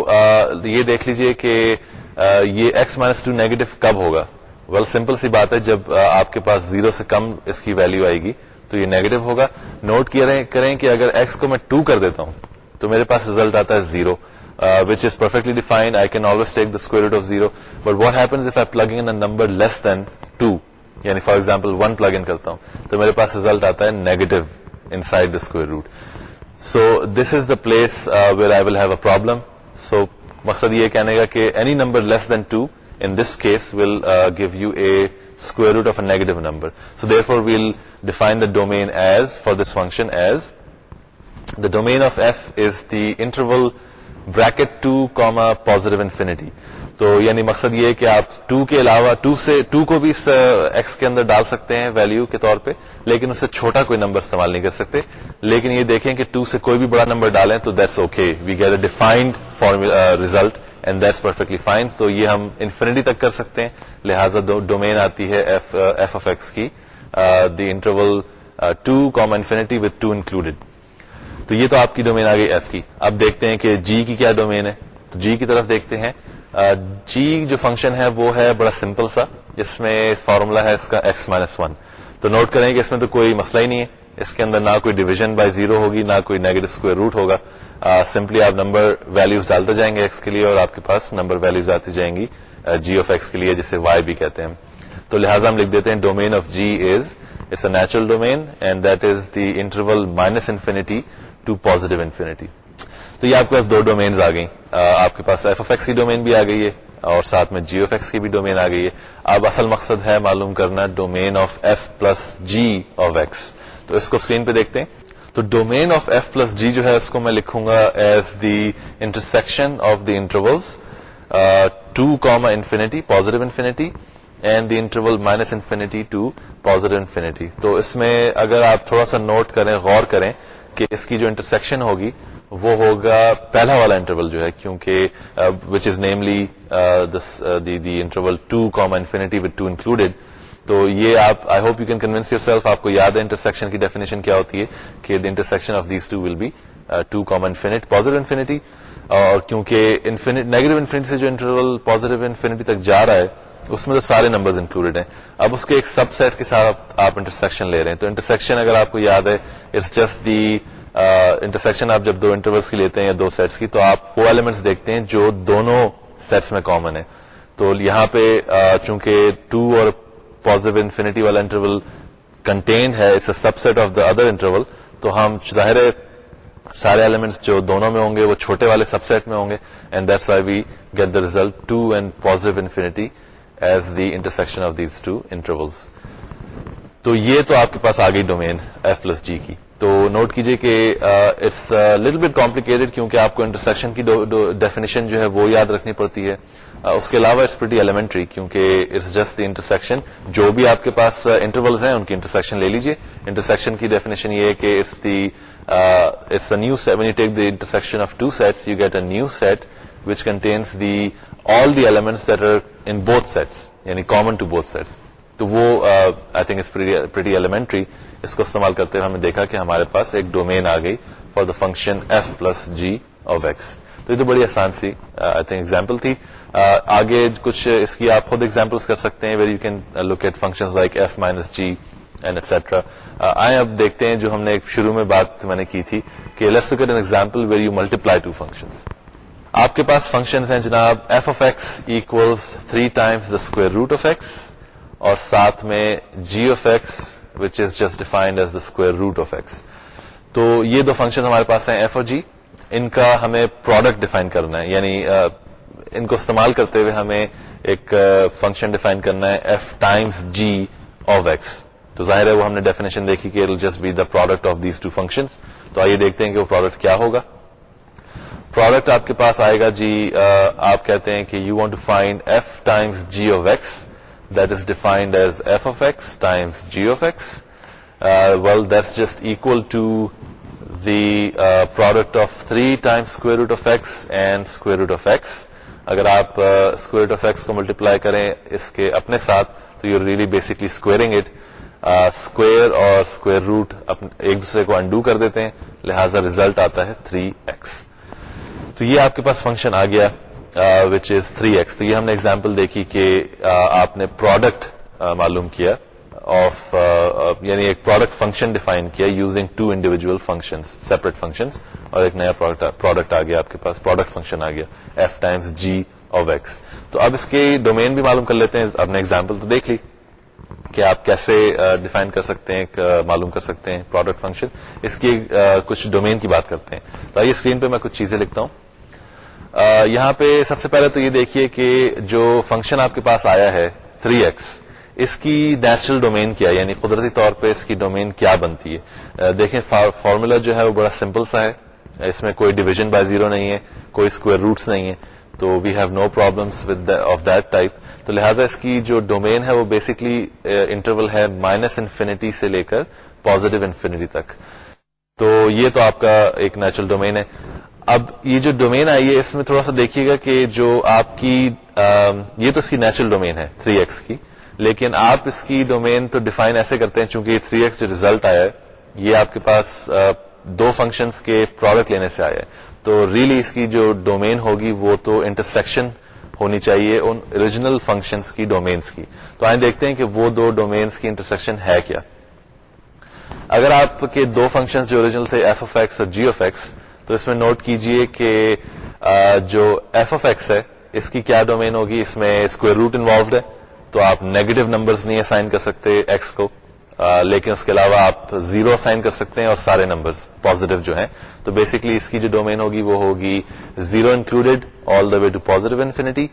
uh, یہ دیکھ لیجیے کہ یہ ایکس مائنس ٹو نیگیٹو کب ہوگا؟ ویل سمپل سی بات ہے، جب آپ کے پاس زیرو سے کم اس کی ویلو آئے گی، تو یہ نیگیٹو ہوگا۔ نوٹ کریں کہ اگر ایکس کو میں ٹو کر دیتا ہوں، تو میرے پاس ریزلٹ آتا ہے zero which is perfectly defined I can always take the square of zero but what happens if I plug in number less than two یعنی for example one plug in کرتا ہوں، تو میرے پاس ریزلٹ آتا ہے negative inside the square root so this is the place where I will have a problem so مقصد یہ کہنے کا کہ any number less than two in this case will give you a square root of a negative number so therefore we'll define the domain as for this function as the domain of f is the interval bracket two comma positive infinity تو یعنی مقصد یہ ہے کہ آپ two کے علاوہ two سے ٹو کو بھی ایکس کے اندر ڈال سکتے ہیں ویلو کے طور پہ، لیکن اس سے چھوٹا کوئی نمبر استعمال نہیں کر سکتے۔ لیکن یہ دیکھیں کہ ٹو سے کوئی بھی بڑا نمبر ڈالیں تو that's okay we get a defined result and that's perfectly fine تو یہ ہم انفینٹی تک کر سکتے ہیں۔ لہٰذا ڈومین آتی ہے ایف ایف ایکس کی۔ The interval two comma infinity with two included تو یہ تو آپ کی ڈومین آ گئی ایف کی۔ اب دیکھتے ہیں کہ جی کی کیا ڈومین ہے۔ تو جی کی طرف دیکھتے ہیں۔ جی جو فنکشن ہے وہ ہے بڑا سمپل سا۔ جس میں فارمولا ہے اس کا ایکس مائنس ون تو نوٹ کریں کہ اس میں تو کوئی مسئلہ ہی نہیں ہے۔ اس کے اندر نہ کوئی ڈویژن بائی زیرو ہوگی، نہ کوئی نیگیٹو اسکوئر روٹ ہوگا۔ سمپلی آپ نمبر ویلوز ڈالتے جائیں گے ایکس کے لیے اور آپ کے پاس نمبر ویلوز آتی جائیں گی جی آف ایکس کے لیے جسے وائی بھی کہتے ہیں تو لہٰذا ہم لکھ دیتے ہیں domain of g is it's a natural domain and that is the interval minus infinity to positive infinity تو یہ آپ کے پاس دو ڈومینز آ گئی آپ کے پاس ایف اف ایکس کی ڈومین بھی آ گئی ہے اور ساتھ میں جی ایف ایکس کی بھی ڈومین آ گئی ہے۔ اب اصل مقصد ہے معلوم کرنا domain of f plus g of x تو اس کو اسکرین پہ دیکھتے ہیں۔ تو domain of f plus g جو ہے، اس کو میں لکھوں گا as the intersection of the intervals two comma infinity positive infinity and the interval minus infinity to positive infinity تو اس میں اگر آپ تھوڑا سا نوٹ کریں، غور کریں کہ اس کی جو انٹرسیکشن ہوگی وہ ہوگا پہلا والا انٹرول جو ہے، کیونکہ which is namely the interval two comma infinity with two included تو یہ آپ I hope you can convince yourself آپ کو یاد ہے انٹرسیکشن کی ڈیفینیشن کیا ہوتی ہے، کہ the intersection of these two will be two comma infinity positive infinity اور کیونکہ نیگیٹو انفینٹی سے جو انٹرول پازیٹو انفینٹی تک جا رہا ہے، اس میں تو سارے نمبر انکلوڈیڈ ہیں۔ اب اس کے ایک سب سیٹ کے ساتھ آپ انٹرسیکشن لے رہے ہیں۔ تو انٹرسیکشن اگر آپ کو یاد ہے اٹس جسٹ دی انٹرسیکشن آپ جب دو انٹرولس کی لیتے ہیں یا دو سیٹس کی، تو آپ وہ ایلیمنٹس دیکھتے ہیں جو دونوں سیٹس میں کامن ہے تو یہاں پہ چونکہ ٹو اور پازیٹو انفینٹی والا انٹرول کنٹینڈ ہے it's a subset of the other interval تو ہم ظاہر سارے ایلیمنٹس جو دونوں میں ہوں گے، وہ چھوٹے والے سب سیٹ میں ہوں گے and that's why we get the result two and positive infinity as the intersection of these two intervals تو یہ تو آپ کے پاس آ گئی ڈومین ایف پلس جی کی۔ تو نوٹ کیجیے کہ اٹس لٹل بٹ کمپلیکیٹڈ کیونکہ آپ کو انٹرسیکشن کی ڈیفینیشن جو ہے وہ یاد رکھنی پڑتی ہے۔ اس کے علاوہ اٹس پریٹی ایلیمنٹری کیونکہ اٹس جسٹ دی انٹرسیکشن جو بھی آپ کے پاس انٹرولز ہیں، ان کی انٹرسیکشن لے لیجیے انٹرسیکشن کی ڈیفینیشن یہ ہے کہ it's the it's new set when you take the intersection of two sets you get a new set which contains the all the elements that are in both sets یعنی common to both sets تو وہ I think pretty elementary اس کو استعمال کرتے ہوئے ہم نے دیکھا کہ ہمارے پاس ایک ڈومین آ گئی for the function f plus g of x تو یہ تو بڑی آسان سی آئی تھنک ایگزامپل تھی۔ آگے کچھ اس کی آپ خود ایگزامپلس کر سکتے ہیں where you can look at function like f minus g and etcetera آئے اب دیکھتے ہیں جو ہم نے ایک شروع میں بات میں نے کی تھی کہ let's look at an example where you multiply two function آپ کے پاس فنکشن ہیں جناب f of x equals three times the square root of x اور ساتھ میں g of x which is just defined as the square root of x تو یہ دو فنکشن ہمارے پاس ہیں ایف اور جی ان کا ہمیں پروڈکٹ ڈیفائن کرنا ہے یعنی ان کو استعمال کرتے ہوئے ہمیں ایک فنکشن ڈیفائن کرنا ہے f times g of x تو ظاہر ہے وہ ہم نے ڈیفینیشن دیکھی کہ just be the product of these two function تو آئیے دیکھتے ہیں کہ وہ پروڈکٹ کیا ہوگا۔ پروڈکٹ آپ کے پاس آئے گا جی آپ کہتے ہیں کہ you want to find f times g of x that is defined as f of x times g of x well that's just equal to the product of three times square root of x and square root of x اگر آپ square root of x کو multiply کریں اس کے اپنے ساتھ تو you really basically squaring it square اور اسکوئر روٹ ایک دوسرے کو انڈو کر دیتے ہیں لہذا ریزلٹ آتا ہے تھری ایکس تو یہ آپ کے پاس فنکشن آ گیا وچ از تھری ایکس تو یہ ہم نے اگزامپل دیکھی کہ آپ نے پروڈکٹ معلوم کیا آف یعنی ایک پروڈکٹ فنکشن ڈیفائن کیا using two individual function separate function اور ایک نیا پروڈکٹ آ گیا آپ کے پاس پروڈکٹ فنکشن آ گیا f times g of x تو اب اس کی ڈومین بھی معلوم کر لیتے ہیں، آپ نے اگزامپل تو دیکھ لی کہ آپ کیسے ڈیفائن کر سکتے ہیں معلوم کر سکتے ہیں پروڈکٹ فنکشن اس کی کچھ ڈومین کی بات کرتے ہیں. تو آئیے اسکرین پہ میں کچھ چیزیں لکھتا ہوں. یہاں پہ سب سے پہلے تو یہ دیکھیے کہ جو فنکشن آپ کے پاس آیا ہے 3x ایکس اس کی نیچرل ڈومین کیا یعنی قدرتی طور پہ اس کی ڈومین کیا بنتی ہے؟ دیکھیں فارمولا جو ہے وہ بڑا سمپل سا ہے۔ اس میں کوئی ڈویژن بائی زیرو نہیں ہے، کوئی اسکوئر روٹس نہیں ہے، تو we have no problems of that type تو لہٰذا اس کی جو ڈومین ہے وہ بیسکلی انٹرول ہے مائنس انفینٹی سے لے کر پوزیٹو انفینٹی تک۔ تو یہ تو آپ کا ایک نیچرل ڈومین ہے۔ اب یہ جو ڈومین آئی ہے، اس میں تھوڑا سا دیکھیے گا کہ جو آپ کی یہ تو اس کی نیچرل ڈومین ہے 3x ایکس کی۔ لیکن آپ اس کی ڈومین تو ڈیفائن ایسے کرتے ہیں چونکہ تھری ایکس جو ریزلٹ آیا ہے، یہ آپ کے پاس دو فنکشنز کے پروڈکٹ لینے سے آیا ہے۔ تو ریلی اس کی جو ڈومین ہوگی، وہ تو انٹرسیکشن ہونی چاہیے ان اوریجنل فنکشنز کی ڈومینس کی۔ تو آئیں دیکھتے ہیں کہ وہ دو ڈومینس کی انٹرسیکشن ہے کیا۔ اگر آپ کے دو فنکشن جو اوریجنل تھے ایف اف ایکس اور جی اف ایکس تو اس میں نوٹ کیجیے کہ جو ایف اف ایکس ہے، اس کی کیا ڈومین ہوگی؟ اس میں اسکوئر روٹ انوالوڈ ہے، تو آپ نیگیٹو نمبرز نہیں اسائن کر سکتے ایکس کو لیکن اس کے علاوہ آپ زیرو اسائن کر سکتے ہیں اور سارے نمبرز پوزیٹو جو ہیں۔ تو بیسکلی اس کی جو ڈومین ہوگی، وہ ہوگی zero included all the way to positive infinity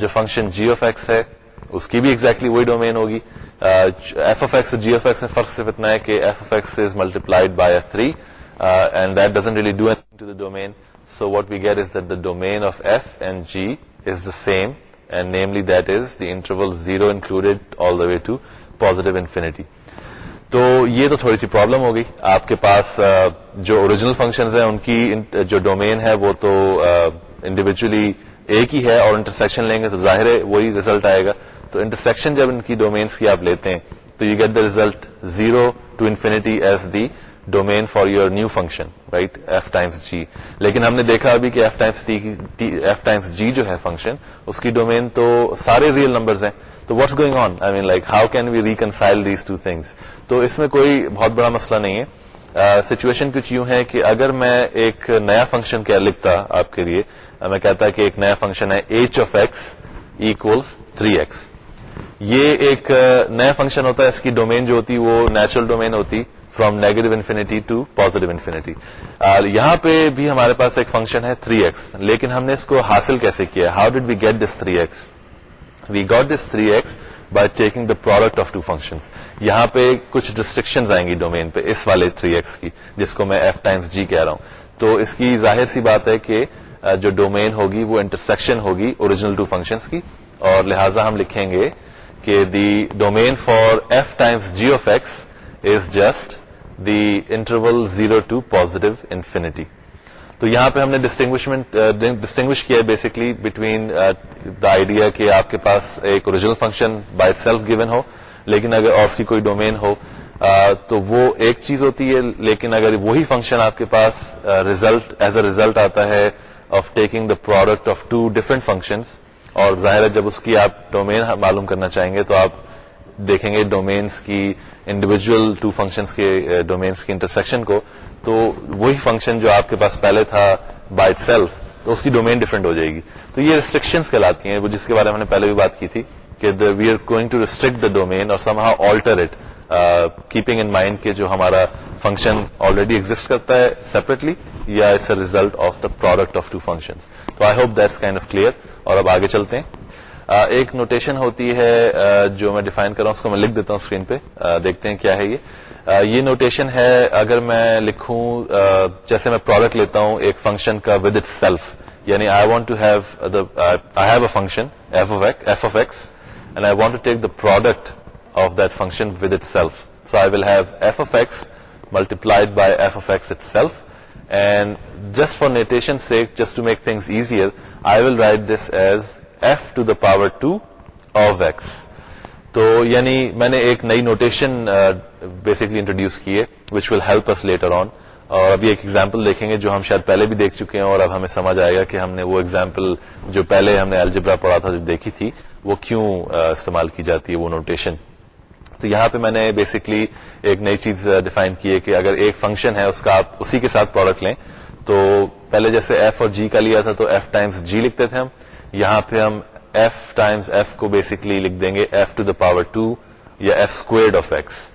جو فنکشن جی آف ایکس ہے، اس کی بھی ایگزیکٹلی وہی ڈومین ہوگی۔ F of x g f x میں فرق صرف اتنا ہے کہ f of x is multiplied by three and that doesn't really do to the domain so what we get is that the domain of f and g is the same and namely that is the interval zero included all the way to positive infinity تو یہ تو تھوڑی سی problem ہوگی آپ کے پاس جو original function ہیں ان کی جو ڈومین ہے وہ تو انڈیویجلی ایک ہی ہے اور انٹرسیکشن لیں گے تو ظاہر ہے وہی ریزلٹ آئے گا تو انٹرسیکشن جب ان کی ڈومینس کی آپ لیتے ہیں تو you get the result zero to infinity is the domain for your new function right f times g لیکن ہم نے دیکھا ابھی کہ f times f times g جو ہے فنکشن اس کی ڈومین تو سارے ریئل نمبرز ہیں. تو what's going on I mean like how can we reconcile these two things تو اس میں کوئی بہت بڑا مسئلہ نہیں ہے. سچویشن کچھ یوں ہے کہ اگر میں ایک نیا فنکشن کیا لکھتا آپ کے لیے، میں کہتا کہ ایک نیا فنکشن ہے h of x equals three x یہ ایک نیا فنکشن ہوتا ہے، اس کی ڈومین جو ہوتی وہ نیچرل ڈومین ہوتی. From negative infinity to positive infinity یہاں پہ بھی ہمارے پاس ایک فنکشن ہے تھری ایکس لیکن ہم نے اس کو حاصل کیسے کیا؟ How did we get this three x we got this three x by taking the product of two function یہاں پہ کچھ ریسٹرکشن آئیں گی ڈومین پہ اس والے تھری ایکس کی، جس کو میں ایف ٹائمس جی کہہ رہا ہوں. تو اس کی ظاہر سی بات ہے کہ uh, جو ڈومین ہوگی، وہ انٹرسیکشن ہوگی اوریجنل ٹو فنکشنس کی. اور لہذا ہم لکھیں گے کہ the domain for f times g of x is just the interval zero to positive infinity تو یہاں پہ ہم نے ڈسٹنگوشمنٹ ڈسٹنگوش کیا بیسکلی بٹوین دا آئیڈیا کہ آپ کے پاس ایک original function by self given ہو، لیکن اگر اور اس کی کوئی ڈومین ہو تو وہ ایک چیز ہوتی ہے، لیکن اگر وہی فنکشن آپ کے پاس ریزلٹ ایز اے ریزلٹ آتا ہے of taking the product of two different functions اور ظاہر ہے جب اس کی آپ ڈومین معلوم کرنا چاہیں گے تو آپ دیکھیں گے ڈومینس کی انڈیویجل ٹو فنکشنس کے eh, ڈومینس کی انٹرسیکشن کو، تو وہی فنکشن جو آپ کے پاس پہلے تھا بائی سیلف تو اس کی ڈومین ڈفرنٹ ہو جائے گی۔ تو یہ ریسٹرکشنس کہلاتی ہیں جس کے بارے میں نے پہلے بھی بات کی تھی کہ we are going to restrict the domain اور somehow alter it keeping in mind کہ جو ہمارا فنکشن آلریڈی ایگزٹ کرتا ہے سیپریٹلی یا it's a result of the product of two function تو I hope that's kind of clear اور اب آگے چلتے ہیں۔ ایک نوٹیشن ہوتی ہے جو میں ڈیفائن کر رہا ہوں، اس کو میں لکھ دیتا ہوں اسکرین پہ۔ دیکھتے ہیں کیا ہے یہ۔ یہ نوٹیشن ہے، اگر میں لکھوں جیسے میں پروڈکٹ لیتا ہوں، ایک فنکشن کا ود اٹ سیلف یعنی I want to have I have a function f of x and I want to take the product of that function with itself so I will have f of x multiplied by f of x itself and just for notation sake just to make things easier I will write this as f to the power two of x تو یعنی میں نے ایک نئی notation basically introduce کی ہے which will help اس later on اور ابھی ایک ایگزامپل دیکھیں گے جو ہم شاید پہلے بھی دیکھ چکے ہیں اور اب ہمیں سمجھ آئے گا کہ ہم نے وہ ایگزامپل جو پہلے ہم نے الجبرا پڑھا تھا جو دیکھی تھی، وہ کیوں استعمال کی جاتی ہے وہ نوٹیشن تو یہاں پہ میں نے بیسکلی ایک نئی چیز ڈیفائن کی ہے کہ اگر ایک فنکشن ہے، اس کا آپ اسی کے ساتھ پروڈکٹ لیں۔ تو پہلے جیسے ایف اور جی کا لیا تھا تو ایف ٹائمس جی لکھتے تھے ہم۔ یہاں پہ ہم ایف ٹائمس ایف کو بیسکلی لکھ دیں گے f to the power two یا f squared of x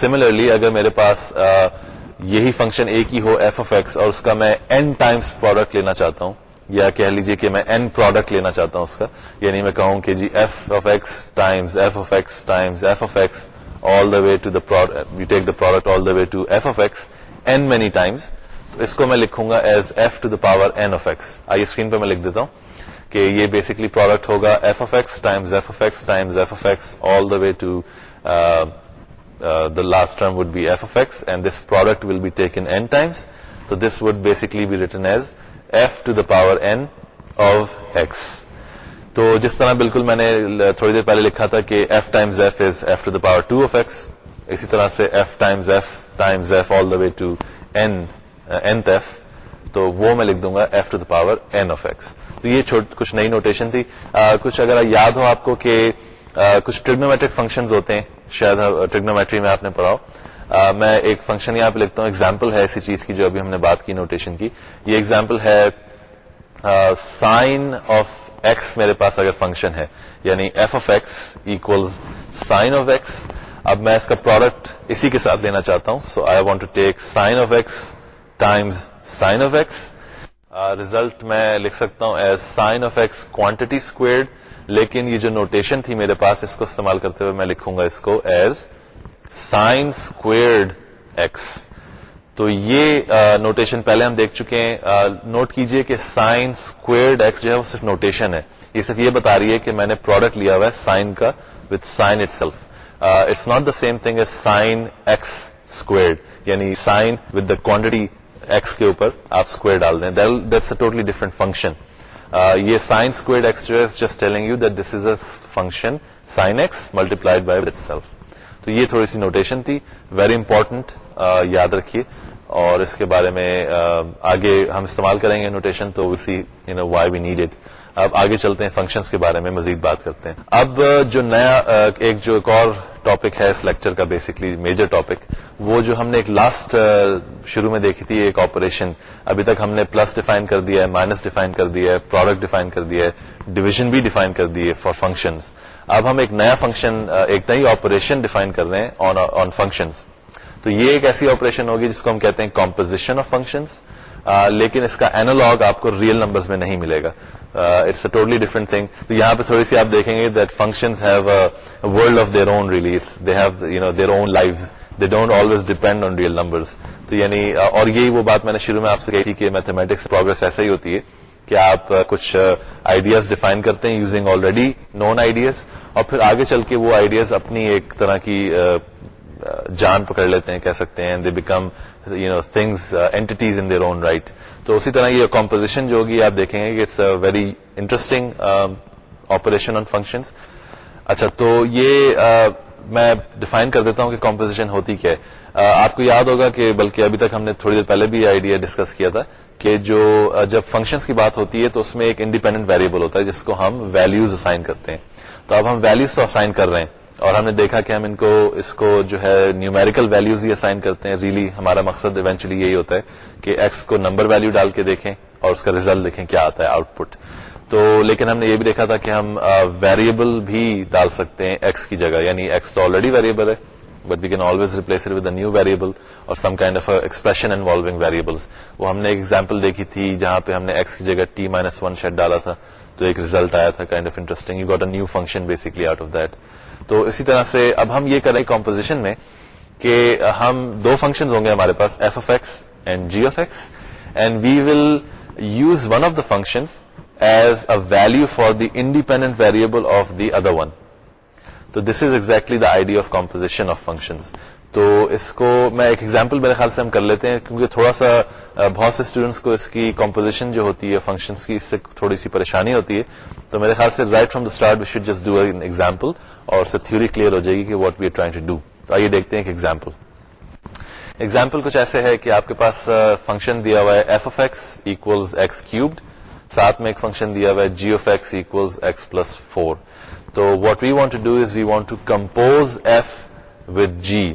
similarly اگر میرے پاس uh, یہی فنکشن ایک ہی ہو ایف آف ایکس اور اس کا میں این ٹائمس پروڈکٹ لینا چاہتا ہوں، یا کہہ لیجیے کہ میں این پروڈکٹ لینا چاہتا ہوں اس کا یعنی میں کہوں کہ جی f of x times f of x times f of x all the way to the you take the product all the way to f of x n many times تو اس کو میں لکھوں گا as f to the power n of x آئیے screen پہ میں لکھ دیتا ہوں. کہ یہ بیسکلی پروڈکٹ ہوگا f of x times f of x times f of x all the way to the last term would be f of x and this product will be taken n times تو this would basically be written as f to the power n of x تو جس طرح بالکل میں نے تھوڑی دیر پہلے لکھا تھا کہ f times f is f to the power two of x اسی طرح سے f times f times f all the way to n n f تو وہ میں لکھ دوں گا f to the power n of x تو یہ کچھ نئی نوٹیشن تھی۔ کچھ اگر یاد ہو آپ کو کہ کچھ ٹریگنومیٹرک فنکشن ہوتے ہیں۔ شاید ٹریگنومیٹری میں آپ نے پڑھاؤ میں ایک فنکشن یہاں پہ لکھتا ہوں۔ ایگزامپل ہے اسی چیز کی جو ابھی ہم نے بات کی نوٹیشن کی۔ یہ ایگزامپل ہے سائن آف ایکس میرے پاس اگر فنکشن ہے۔ یعنی f of x equal sine of x اب میں اس کا پروڈکٹ اسی کے ساتھ لینا چاہتا ہوں۔ So I want to take sine of x times sine of x result میں لکھ سکتا ہوں as sine of x quantity squared لیکن یہ جو نوٹیشن تھی میرے پاس، اس کو استعمال کرتے ہوئے میں لکھوں گا اس کو ایز سائن اسکوئرڈ ایکس تو یہ نوٹیشن پہلے ہم دیکھ چکے ہیں۔ نوٹ کیجیے کہ سائن اسکوئرڈ ایکس جو ہے وہ صرف نوٹیشن ہے۔ یہ صرف یہ بتا رہی ہے کہ میں نے پروڈکٹ لیا ہوا ہے سائن کا with sine itself it's not the same thing as sine x squared یعنی sine with the quantity x کے اوپر آپ اسکوئر ڈال دیں. That's a totally different function یہ sine square x just telling you that this is a function sine x multiplied by self تو یہ تھوڑی سی نوٹیشن تھی. ویری امپورٹنٹ uh, یاد رکھیے. اور اس کے بارے میں uh, آگے ہم استعمال کریں گے نوٹیشن تو اسی you know why we need it اب آگے چلتے ہیں فنکشنز کے بارے میں، مزید بات کرتے ہیں۔ اب جو نیا ایک جو ایک اور ٹاپک ہے اس لیکچر کا بیسکلی میجر ٹاپک وہ جو ہم نے ایک لاسٹ شروع میں دیکھی تھی، ایک آپریشن ابھی تک ہم نے پلس ڈیفائن کر دیا ہے مائنس ڈیفائن کر دیا ہے پروڈکٹ ڈیفائن کر دیا ہے ڈویژن بھی ڈیفائن کر دی ہے فار فنکشن اب ہم ایک نیا فنکشن ایک نئی آپریشن ڈیفائن کر رہے ہیں آن فنکشنز تو یہ ایک ایسی آپریشن ہوگی جس کو ہم کہتے ہیں کمپوزیشن آف فنکشنز لیکن اس کا اینالگ آپ کو ریئل نمبرز میں نہیں ملے گا۔ It's a totally different thing تو یہاں پہ تھوڑی سی آپ دیکھیں گے that function have world of their own relief they have you know their own life they don't always depend on real numbers تو یعنی uh, اور یہی وہ بات میں نے شروع میں آپ سے کہی تھی کہ میتھمیٹکس پروگرس ایسا ہی ہوتی ہے کہ آپ uh, کچھ uh, آئیڈیاز ڈیفائن کرتے ہیں یوزنگ آلریڈی نون آئیڈیاز اور پھر آگے چل کے وہ آئیڈیاز اپنی ایک طرح کی جان پکڑ لیتے ہیں، کہہ سکتے ہیں they become you know things entities in their own right تو اسی طرح یہ کمپوزیشن جو ہوگی آپ دیکھیں گے کہ it's a very interesting operation on function اچھا تو یہ میں ڈیفائن کر دیتا ہوں کہ کمپوزیشن ہوتی کیا ہے۔ آپ کو یاد ہوگا کہ بلکہ ابھی تک ہم نے تھوڑی دیر پہلے بھی آئیڈیا ڈسکس کیا تھا کہ جو جب فنکشنز کی بات ہوتی ہے تو اس میں ایک انڈیپینڈنٹ ویریبل ہوتا ہے جس کو ہم ویلوز اسائن کرتے ہیں۔ تو اب ہم ویلوز تو اسائن کر رہے ہیں۔ اور ہم نے دیکھا کہ ہم ان کو اس کو جو ہے نیومیریکل ویلوز ہی اسائن کرتے ہیں۔ ریلی really ہمارا مقصد ایونچولی یہی ہوتا ہے کہ ایکس کو نمبر ویلو ڈال کے دیکھیں اور اس کا ریزلٹ دیکھیں کیا آتا ہے آؤٹ پٹ تو لیکن ہم نے یہ بھی دیکھا تھا کہ ہم ویریبل بھی ڈال سکتے ہیں ایکس کی جگہ۔ یعنی ایکس تو آلریڈی ویریبل ہے but we can always replace with new variable اور some kind of expression involving variable وہ ہم نے ایک ایگزامپل دیکھی تھی جہاں پہ ہم نے ایکس کی جگہ ٹی مائنس ون شیڈ ڈالا تھا۔ تو ایک ریزلٹ آیا تھا kind of interesting you got a new function basically out of that تو اسی طرح سے اب ہم یہ کریں کمپوزیشن میں کہ ہم دو فنکشن ہوں گے ہمارے پاس f of x and g of x and we will use one of the function as a value for the independent variable of the other one تو this is exactly the idea of composition of functions تو اس کو میں ایک example میرے خیال سے ہم کر لیتے ہیں، کیونکہ تھوڑا سا بہت سے اسٹوڈینٹس کو اس کی کمپوزیشن جو ہوتی ہے فنکشنس کی، اس سے تھوڑی سی پریشانی ہوتی ہے۔ تو میرے خیال سے right from the start we should just do an example اور اس سے تھیوری کلیئر ہو جائے گی کہ what we are trying to do تو آئیے دیکھتے ہیں ایک ایگزامپل ایگزامپل کچھ ایسے ہے کہ آپ کے پاس فنکشن دیا ہوا ہے f of x equals x cubed ساتھ میں ایک فنکشن دیا ہوا ہے g of x equals x plus four تو what we want to do is we want to compose f with g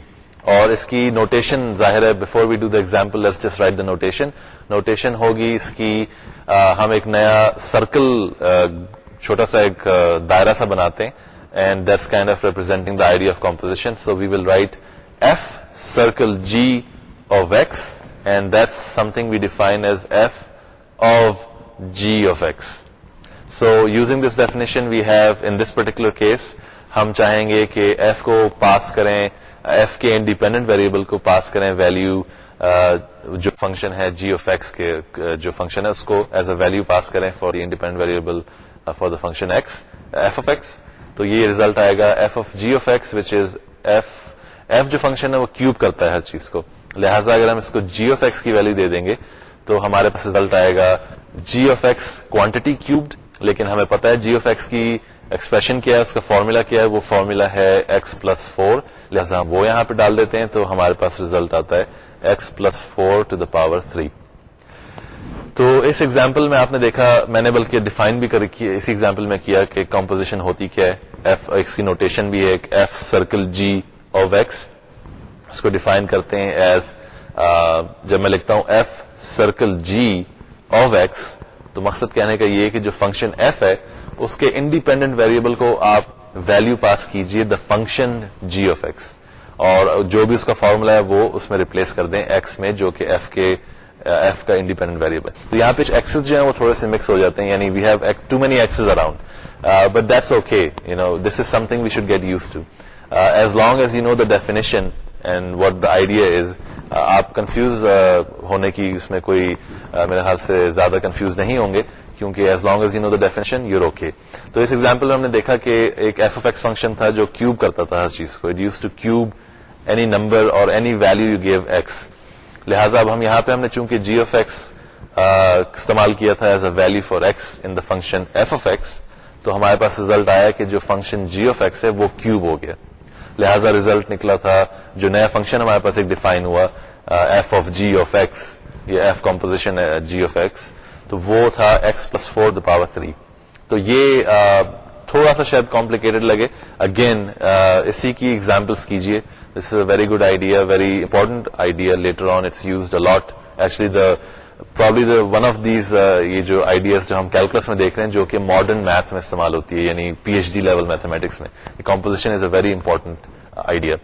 اور اس کی نوٹیشن ظاہر ہے before we do the example just write the notation notation ہوگی اس کی ہم ایک نیا سرکل چھوٹا سا ایک دائرہ سا بناتے ہیں and that's kind of representing the idea of composition so we will write f circle g of x and that's something we define as f of g of x so using this definition we have in this particular case ہم چاہیں گے کہ f کو pass کریں f کے independent variable کو pass کریں value uh, جو فنکشن ہے جی اف ایکس کے uh, جو فنکشن ہے، اس کو ایز اے ویلو پاس کریں for the independent variable for the function x f of x تو یہ ریزلٹ آئے گا f of g of x which is f f جو فنکشن ہے وہ کیوب کرتا ہے ہر چیز کو. لہٰذا اگر ہم اس کو جی اف ایکس کی ویلو دے دیں گے، تو ہمارے پاس ریزلٹ آئے گا g of x quantity cubed لیکن ہمیں پتا ہے جی اف ایکس کی ایکسپریشن کیا ہے، اس کا فارمولا کیا ہے؟ وہ فارمولا ہے ایکس پلس فور لہٰذا ہم وہ یہاں پہ ڈال دیتے ہیں تو ہمارے پاس ریزلٹ آتا ہے x plus four to the power three تو اس ایگزامپل میں آپ نے دیکھا، میں نے بلکہ ڈیفائن بھی کر اسی ایگزامپل میں کیا کہ کمپوزیشن ہوتی کیا ہے۔ ایف ایکس کی نوٹیشن بھی ہے f circle g of x اس کو ڈیفائن کرتے ہیں ایز جب میں لکھتا ہوں f circle g of x تو مقصد کہنے کا یہ کہ جو فنکشن ایف ہے اس کے انڈیپینڈنٹ ویریبل کو آپ ویلو پاس کیجیے the function g of x اور جو بھی اس کا فارمولا ہے وہ اس میں ریپلیس کر دیں ایکس میں جو کہ ایف کے uh, ایف کا انڈیپینڈنٹ ویریبل تو یہاں پہ ایکسز جو ہیں وہ تھوڑے سے مکس ہو جاتے ہیں یعنی we have to many axes around but that's okay you know this is something we should get used to as long as you know the definition and what the idea is آپ confuse uh, ہونے کی اس میں کوئی uh, میرے خیال سے زیادہ confuse نہیں ہوں گے. کیونکہ as long as you know the definition you're okay تو اس ایگزامپل میں ہم نے دیکھا کہ ایک ایف اف ایکس فنکشن تھا جو کیوب کرتا تھا ہر چیز کو. Used to cube any number اور any value you give x لہٰذا اب ہم یہاں پہ ہم نے چونکہ جی ایف ایکس استعمال کیا تھا as a value for x in the function f of x تو ہمارے پاس ریزلٹ آیا کہ جو فنکشن جی ایف ایکس ہے وہ کیوب ہو گیا. لہذا ریزلٹ نکلا تھا جو نیا فنکشن ہمارے پاس ایک ڈیفائن ہوا f of g of x یہ ایف کمپوزیشن ہے جی آف ایکس تو وہ تھا x plus four the power three تو یہ تھوڑا سا شاید کمپلیکیٹڈ لگے. اگین اسی کی ایگزامپلس کیجیے this is a very good idea very important idea later on it's used a lot actually the probably the one of these یہ جو آئیڈیاز جو ہم کیلکولس میں دیکھ رہے ہیں، جو کہ ماڈرن میتھ میں استعمال ہوتی ہے یعنی P H D level mathematics میں composition is a very important idea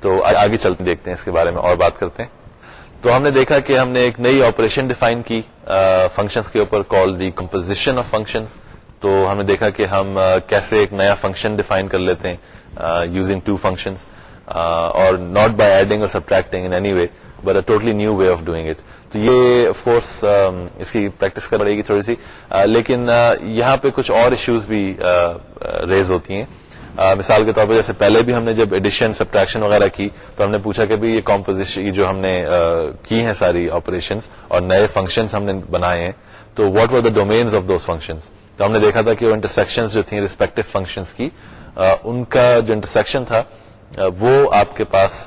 تو آگے چلتے دیکھتے ہیں اس کے بارے میں اور بات کرتے ہیں. تو ہم نے دیکھا کہ ہم نے ایک نئی آپریشن ڈیفائن کی فنکشنس کے اوپر call the composition of functions تو ہم نے دیکھا کہ ہم کیسے ایک نیا فنکشن ڈیفائن کر لیتے ہیں یوزنگ ٹو فنکشنز اور ناٹ بائی ایڈنگ اور subtracting in any way but a totally new way of doing it تو یہ آف کورس اس کی پریکٹس کر رہے گی تھوڑی سی۔ لیکن یہاں پہ کچھ اور ایشوز بھی ریز ہوتی ہیں۔ مثال کے طور پر جیسے پہلے بھی ہم نے جب ایڈیشن سبٹریکشن وغیرہ کی، تو ہم نے پوچھا کہ یہ کمپوزیشن جو ہم نے کی ہیں ساری آپریشنس اور نئے فنکشنز ہم نے بنائے ہیں، تو what were the domains of those functions تو ہم نے دیکھا تھا کہ وہ انٹرسیکشن جو تھیں ریسپیکٹو فنکشنز کی ان کا جو انٹرسیکشن تھا وہ آپ کے پاس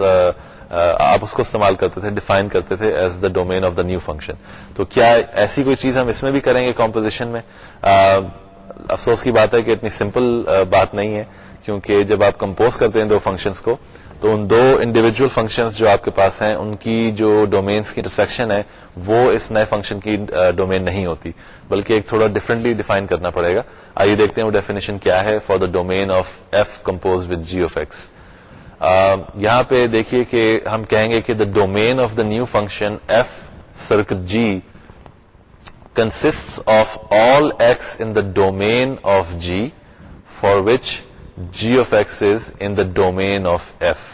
آپ اس کو استعمال کرتے تھے ڈیفائن کرتے تھے as the domain of the new function تو کیا ایسی کوئی چیز ہم اس میں بھی کریں گے کمپوزیشن میں؟ افسوس کی بات ہے کہ اتنی سمپل بات نہیں ہے۔ کیونکہ جب آپ کمپوز کرتے ہیں دو فنکشنز کو، تو ان دو انڈیویجل فنکشنز جو آپ کے پاس ہیں، ان کی جو ڈومینس کی انٹرسیکشن ہے، وہ اس نئے فنکشن کی ڈومین نہیں ہوتی۔ بلکہ ایک تھوڑا ڈفرنٹلی ڈیفائن کرنا پڑے گا۔ آئیے دیکھتے ہیں وہ ڈیفینیشن کیا ہے for the domain of f compose with g of x یہاں پہ دیکھیے کہ ہم کہیں گے کہ the domain of the new function f circle g consists of all x in the domain of g for which g of x is in the domain of f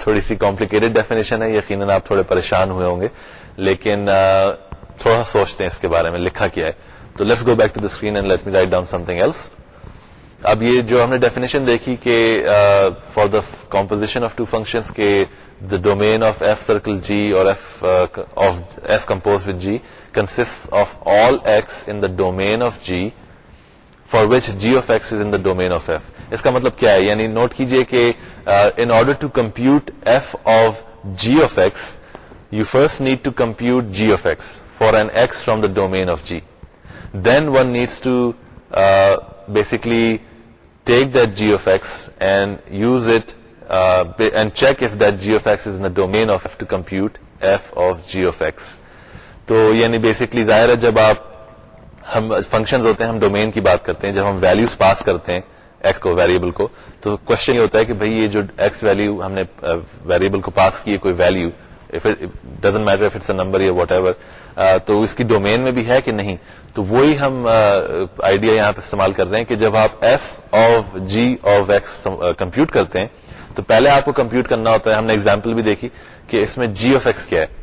تھوڑی سی کمپلیکیٹڈ ڈیفینیشن ہے، یقیناً آپ تھوڑے پریشان ہوئے ہوں گے۔ لیکن تھوڑا سوچتے ہیں اس کے بارے میں، لکھا کیا ہے۔ تو let's go back to the screen and let me write down something else اب یہ جو ہم نے ڈیفینیشن دیکھی کہ for the composition of two function کے the domain of f circle g اور f f compose with g consists of all x in the domain of g for which g of x is in the domain of f اس کا مطلب کیا ہے یعنی note کیجیے کہ in order to compute f of g of x you first need to compute g of x for an x from the domain of g then one needs to basically take that g of x and use it and check if that g of x is in the domain of f to compute f of g of x تو یعنی basically ظاہر ہے جب آپ ہم function ہوتے ہیں، ہم ڈومین کی بات کرتے ہیں، جب ہم ویلوز پاس کرتے ہیں ایکس کو ویریبل کو، تو کوشچن یہ ہوتا ہے کہ بھائی یہ جو ایکس ویلو ہم نے ویریبل کو پاس کی ہے، کوئی value doesn't matter if it's a number یا واٹ ایور تو اس کی ڈومین میں بھی ہے کہ نہیں؟ تو وہی ہم آئیڈیا یہاں پہ استعمال کر رہے ہیں کہ جب آپ f of g of x compute کرتے ہیں، تو پہلے آپ کو کمپیوٹ کرنا ہوتا ہے۔ ہم نے اگزامپل بھی دیکھی کہ اس میں جی آف ایکس کیا ہے۔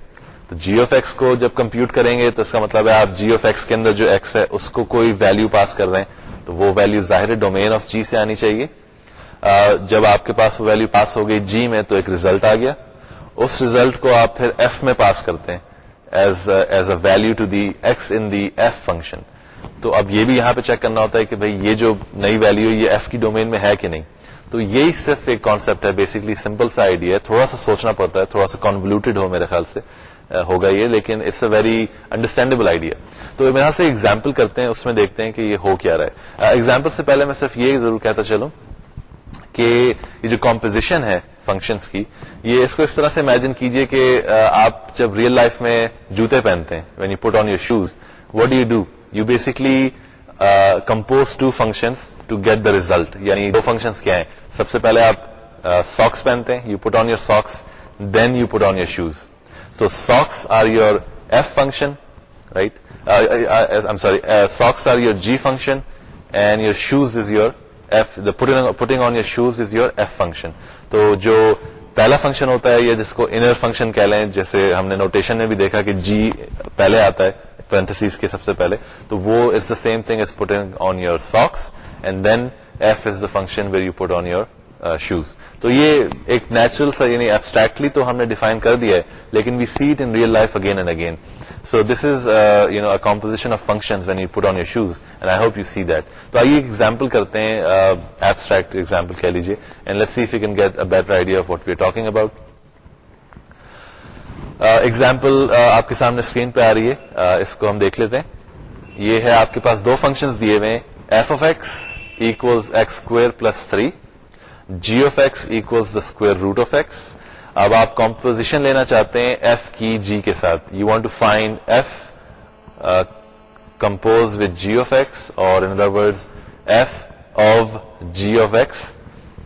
تو جی آف ایکس کو جب کمپیوٹ کریں گے تو اس کا مطلب ہے آپ جی آف ایکس کے اندر جو ایکس ہے، اس کو کوئی ویلو پاس کر رہے ہیں۔ تو وہ ویلو ظاہر ڈومین آف جی سے آنی چاہیے۔ جب آپ کے پاس وہ ویلو پاس ہو گئی جی میں تو ایک ریزلٹ آ گیا۔ اس ریزلٹ کو آپ پھر ایف میں پاس کرتے ہیں as as a value to the x in the f function تو اب یہ بھی یہاں پہ چیک کرنا ہوتا ہے کہ بھائی یہ جو نئی ویلو یہ ایف کی ڈومین میں ہے کہ نہیں۔ تو یہی صرف ایک کانسیپٹ ہے بیسکلی سمپل سا آئیڈیا ہے۔ تھوڑا سا سوچنا پڑتا ہے، تھوڑا سا کنولیوٹیڈ ہو میرے خیال سے۔ ہوگا یہ لیکن it's a very understandable idea تو میرے سے ایگزامپل کرتے ہیں، اس میں دیکھتے ہیں کہ یہ ہو کیا رہا ہے۔ ایگزامپل سے پہلے میں صرف یہ ضرور کہتا چلوں کہ یہ جو کمپوزیشن ہے فنکشنس کی، یہ اس کو اس طرح سے امیجن کیجیے کہ آپ جب ریئل لائف میں جوتے پہنتے ہیں when you put on your shoes what you do you basically compose two functions to get the result یعنی دو فنکشنس کیا ہیں؟ سب سے پہلے آپ ساکس پہنتے ہیں you put on your socks then you put on your shoes تو socks are your f function right sorry socks are your g function and your shoes is your f putting on your shoes is your f function تو جو پہلا function ہوتا ہے یا جس کو inner function کہہ لیں، جیسے ہم نے نوٹیشن میں بھی دیکھا کہ جی پہلے آتا ہے پینتھس کے سب سے پہلے، تو وہ it's the same thing is putting on your socks and then f is the function where you put on your shoes تو یہ ایک نیچرل سا یعنی ایبسٹریکٹلی تو ہم نے ڈیفائن کر دیا ہے، لیکن we see it in real life again and again so this is you know composition of function when you put on your shoes and I hope you see that تو آئیے example کرتے ہیں uh, abstract example کہہ لیجیے and let see you can get a better idea of what we are talking about example آپ کے سامنے screen پہ آ رہی ہے uh, اس کو ہم دیکھ لیتے ہیں۔ یہ ہے آپ کے پاس دو فنکشن دیے ہوئے f of x x square plus three g of x equals the square root of x اب آپ کمپوزیشن لینا چاہتے ہیں ایف کی جی کے ساتھ. You want to find F compose with G of X or in other word F of G of X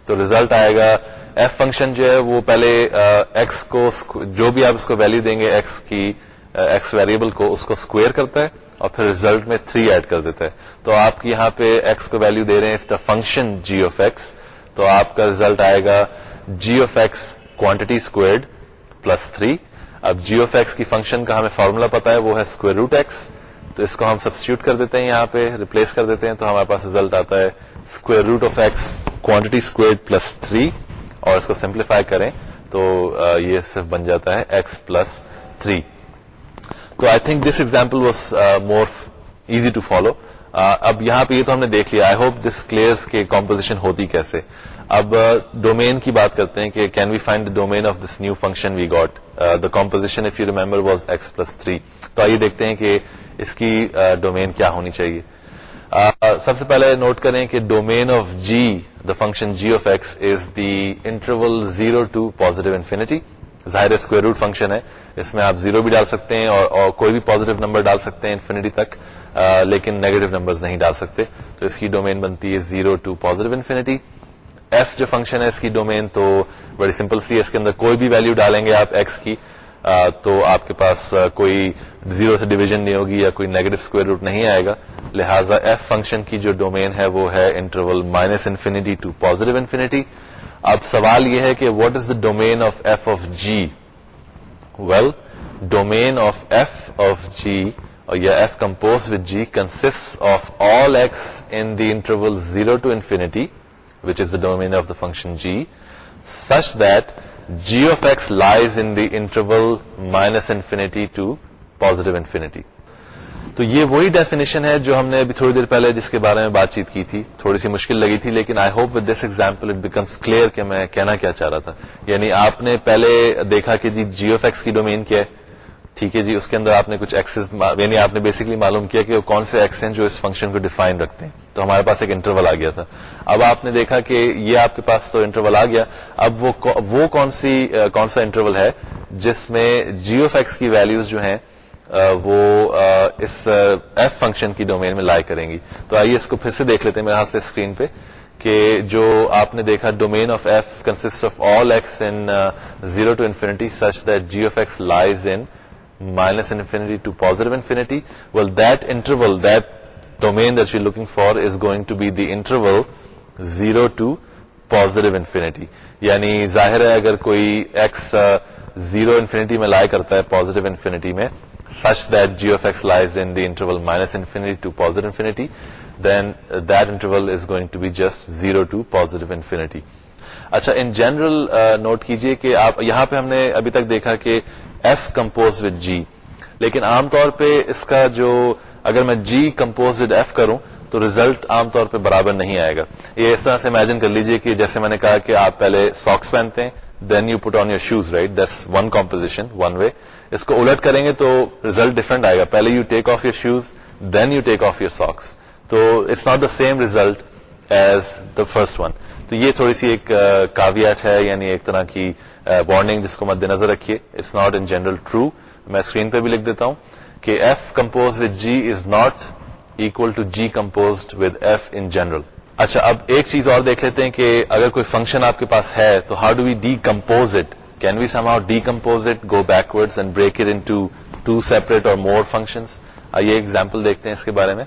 تو result آئے گا ایف فنکشن جو ہے وہ پہلے uh, ایکس کو جو بھی آپ اس کو ویلو دیں گے ایکس کی uh, ایکس ویریبل کو اس کو اسکوئر کرتا ہے اور پھر ریزلٹ میں تھری ایڈ کر دیتا ہے. تو آپ کی یہاں پہ ایکس کو ویلو دے رہے ہیں the function g of x تو آپ کا ریزلٹ آئے گا g of x quantity squared plus three اب جی آف ایکس کی فنکشن کا ہمیں فارمولا پتا ہے، وہ ہے اسکوئر روٹ ایکس تو اس کو ہم سبسٹیوٹ کر دیتے ہیں یہاں پہ ریپلیس کر دیتے ہیں تو ہمارے پاس ریزلٹ آتا ہے square root of x quantity square plus three اور اس کو سمپلیفائی کریں تو یہ صرف بن جاتا ہے ایکس پلس تھری تو I think this example was more easy to follow اب یہاں پہ یہ تو ہم نے دیکھ لیا۔ آئی ہوپ دس کلیئر کے کمپوزیشن ہوتی کیسے۔ اب ڈومین کی بات کرتے ہیں کہ can we find the domain of this new function we got the composition if you remember was x plus three تو آئیے دیکھتے ہیں کہ اس کی ڈومین کیا ہونی چاہیے۔ سب سے پہلے نوٹ کریں کہ domain of g the function g of x is the interval zero to positive infinity ظاہر اسکوئر روٹ فنکشن ہے۔ اس میں آپ زیرو بھی ڈال سکتے ہیں اور, اور کوئی بھی پوزیٹو نمبر ڈال سکتے ہیں انفینٹی تک۔ آ, لیکن نیگیٹو نمبر نہیں ڈال سکتے تو اس کی ڈومین بنتی ہے zero to positive infinity f جو فنکشن ہے اس کی ڈومین تو بڑی سمپل سی ہے اس کے اندر کوئی بھی ویلو ڈالیں گے آپ ایکس کی آ, تو آپ کے پاس کوئی زیرو سے ڈویژن نہیں ہوگی یا کوئی نیگیٹو اسکوئر روٹ نہیں آئے گا۔ لہٰذا ایف فنکشن کی جو ڈومین ہے وہ ہے interval minus infinity to positive infinity اب سوال یہ ہے کہ what is the domain of f of g well domain of f of g یا f compose with g consists of all x in the interval zero to infinity which is the domain of the function g such that g of x lies in the interval minus infinity to positive infinity تو یہ وہی definition ہے جو ہم نے ابھی تھوڑی دیر پہلے جس کے بارے میں بات چیت کی تھی. تھوڑی سی مشکل لگی تھی، لیکن I hope with this example it becomes clear کہ میں کہنا کیا چاہ رہا تھا. یعنی آپ نے پہلے دیکھا کہ جی جیو ایکس کی ڈومین کیا ہے ٹھیک ہے جی اس کے اندر آپ نے کچھ ایکسز یعنی آپ نے بیسکلی معلوم کیا کہ وہ کون سے ایکس ہیں جو اس فنکشن کو ڈیفائن رکھتے ہیں۔ تو ہمارے پاس ایک انٹرول آ گیا تھا۔ اب آپ نے دیکھا کہ یہ آپ کے پاس تو انٹرول آ گیا۔ اب وہ کون سی کون سا انٹرول ہے جس میں جیو ایکس کی ویلوز جو ہیں وہ اس ایف فنکشن کی ڈومین میں لائے کریں گی۔ تو آئیے اس کو پھر سے دیکھ لیتے ہیں میرے ہاتھ سے اسکرین پہ کہ جو آپ نے دیکھا domain of f consists of all x in zero to infinity such that g of x lies in minus infinity to positive infinity well that interval that domain that you looking for is going to be the interval zero to positive infinity یعنی ظاہر ہے اگر کوئی x zero infinity میں lie کرتا ہے positive infinity میں such that g of x lies in the interval minus infinity to positive infinity, then uh, that interval is going to be just 0 to positive infinity. اچھا in general note کیجیے کہ آپ یہاں پہ ہم نے ابھی تک دیکھا کہ ایف کمپوز وتھ جی لیکن عام طور پہ اس کا جو اگر میں جی کمپوز وتھ ایف کروں تو ریزلٹ عام طور پہ برابر نہیں آئے گا۔ یہ اس طرح سے امیجن کر لیجیے کہ جیسے میں نے کہا کہ آپ پہلے ساکس پہنتے ہیں then you put on your shoes right this one composition one way اس کو الٹ کریں گے تو ریزلٹ ڈفرنٹ آئے گا۔ پہلے you take off your shoes then you take off your socks تو it's not the same result as the first one تو یہ تھوڑی سی ایک کاویات ہے یعنی ایک طرح کی Uh, وارننگ جس کو مد نظر رکھیے. It's not in general true میں اسکرین پہ بھی لکھ دیتا ہوں کہ f compose with g is not equal to g compose with f in general اچھا اب ایک چیز اور دیکھ لیتے ہیں کہ اگر کوئی فنکشن آپ کے پاس ہے تو how do we decompose it can we somehow decompose it go backward and break it into two separate اور مور فنکشنس آئیے ایگزامپل دیکھتے ہیں اس کے بارے میں.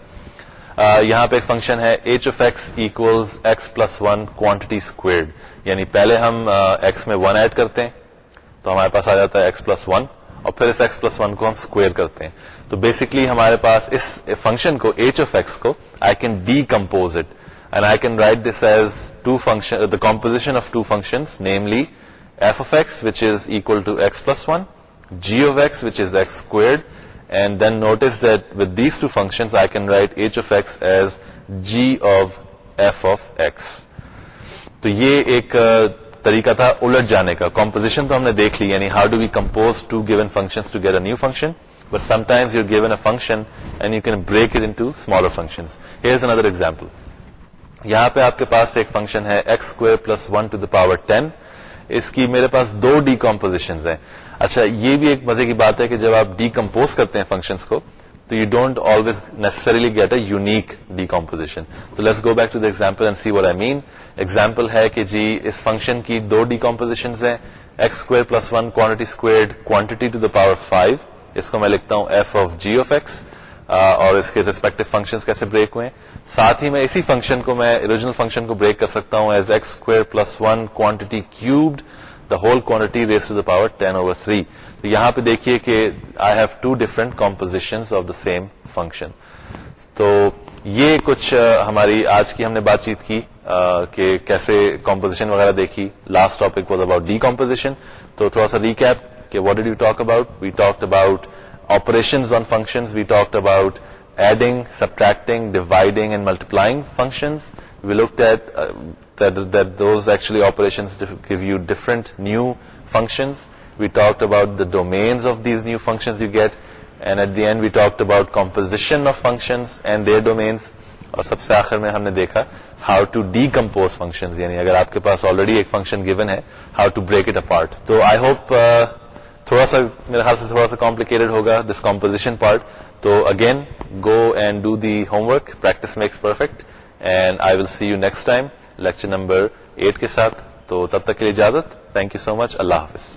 یہاں پہ ایک فنکشن ہے h of x equals x plus one quantity squared یعنی پہلے ہم ایکس میں ون ایڈ کرتے ہیں تو ہمارے پاس آ جاتا ہے ایکس پلس ون اور پھر اس ایکس پلس ون کو ہم اسکوئر کرتے ہیں. تو بیسکلی ہمارے پاس اس فنکشن کو ایچ آف ایکس کو I can decompose it and I can write this as two function the composition of two function namely f of x which is equal to x plus 1, g of x which is x squared, and then notice that with these two functions I can write h of x as g of f of x. تو یہ ایک طریقہ تھا الٹ جانے کا۔ Composition تو ہم نے دیکھ لی یعنی how do we compose two given function to get a new function but sometimes you given a function and you can break it in smaller function here is another example یہاں پہ آپ کے پاس ایک فنکشن ہے x square plus one to the power ten اس کی میرے پاس دو ڈی کمپوزیشن ہیں۔ اچھا یہ بھی ایک مزے کی بات ہے کہ جب آپ ڈی کمپوز کرتے ہیں فنکشنس کو، تو you don't always necessarily get a unique decomposition تو let's go back to the example and see what I mean example ہے کہ جی اس فنکشن کی دو ڈی کمپوزیشن ہیں x square plus one quantity squared quantity to the power five اس کو میں لکھتا ہوں f of g of x اور اس کے ریسپیکٹو فنکشن کیسے بریک ہوئے ساتھ ہی میں اسی فنکشن کو میں اوریجنل فنکشن کو بریک کر سکتا ہوں as x square plus one quantity cubed the whole quantity raise to the power ten over three تو یہاں پہ دیکھیے کہ I have two different composition of the same function تو یہ کچھ ہماری آج کی ہم نے بات چیت کی کہ کیسے کمپوزیشن وغیرہ دیکھی last topic was about decomposition تو تھوڑا سا ریکیپ کہ what did you talk about we talk about operations on functions. We talked about adding, subtracting, dividing, and multiplying functions. We looked at give you different new functions we talk about the domains of these new functions you get and at the end we talk about composition of functions and their domains اور سب سے آخر میں ہم نے دیکھا how to decompose function یعنی اگر آپ کے پاس آلریڈی ایک فنکشن گیون ہے how to break it apart تو آئی ہوپ تھوڑا سا میرے خیال سے تھوڑا سا کمپلیکیٹڈ ہوگا دس کمپوزیشن پارٹ تو again go and do the homework practice makes perfect and I will see you next time lecture number eight کے ساتھ تو تب تک کے لیے اجازت۔ تھینک یو سو مچ اللہ حافظ۔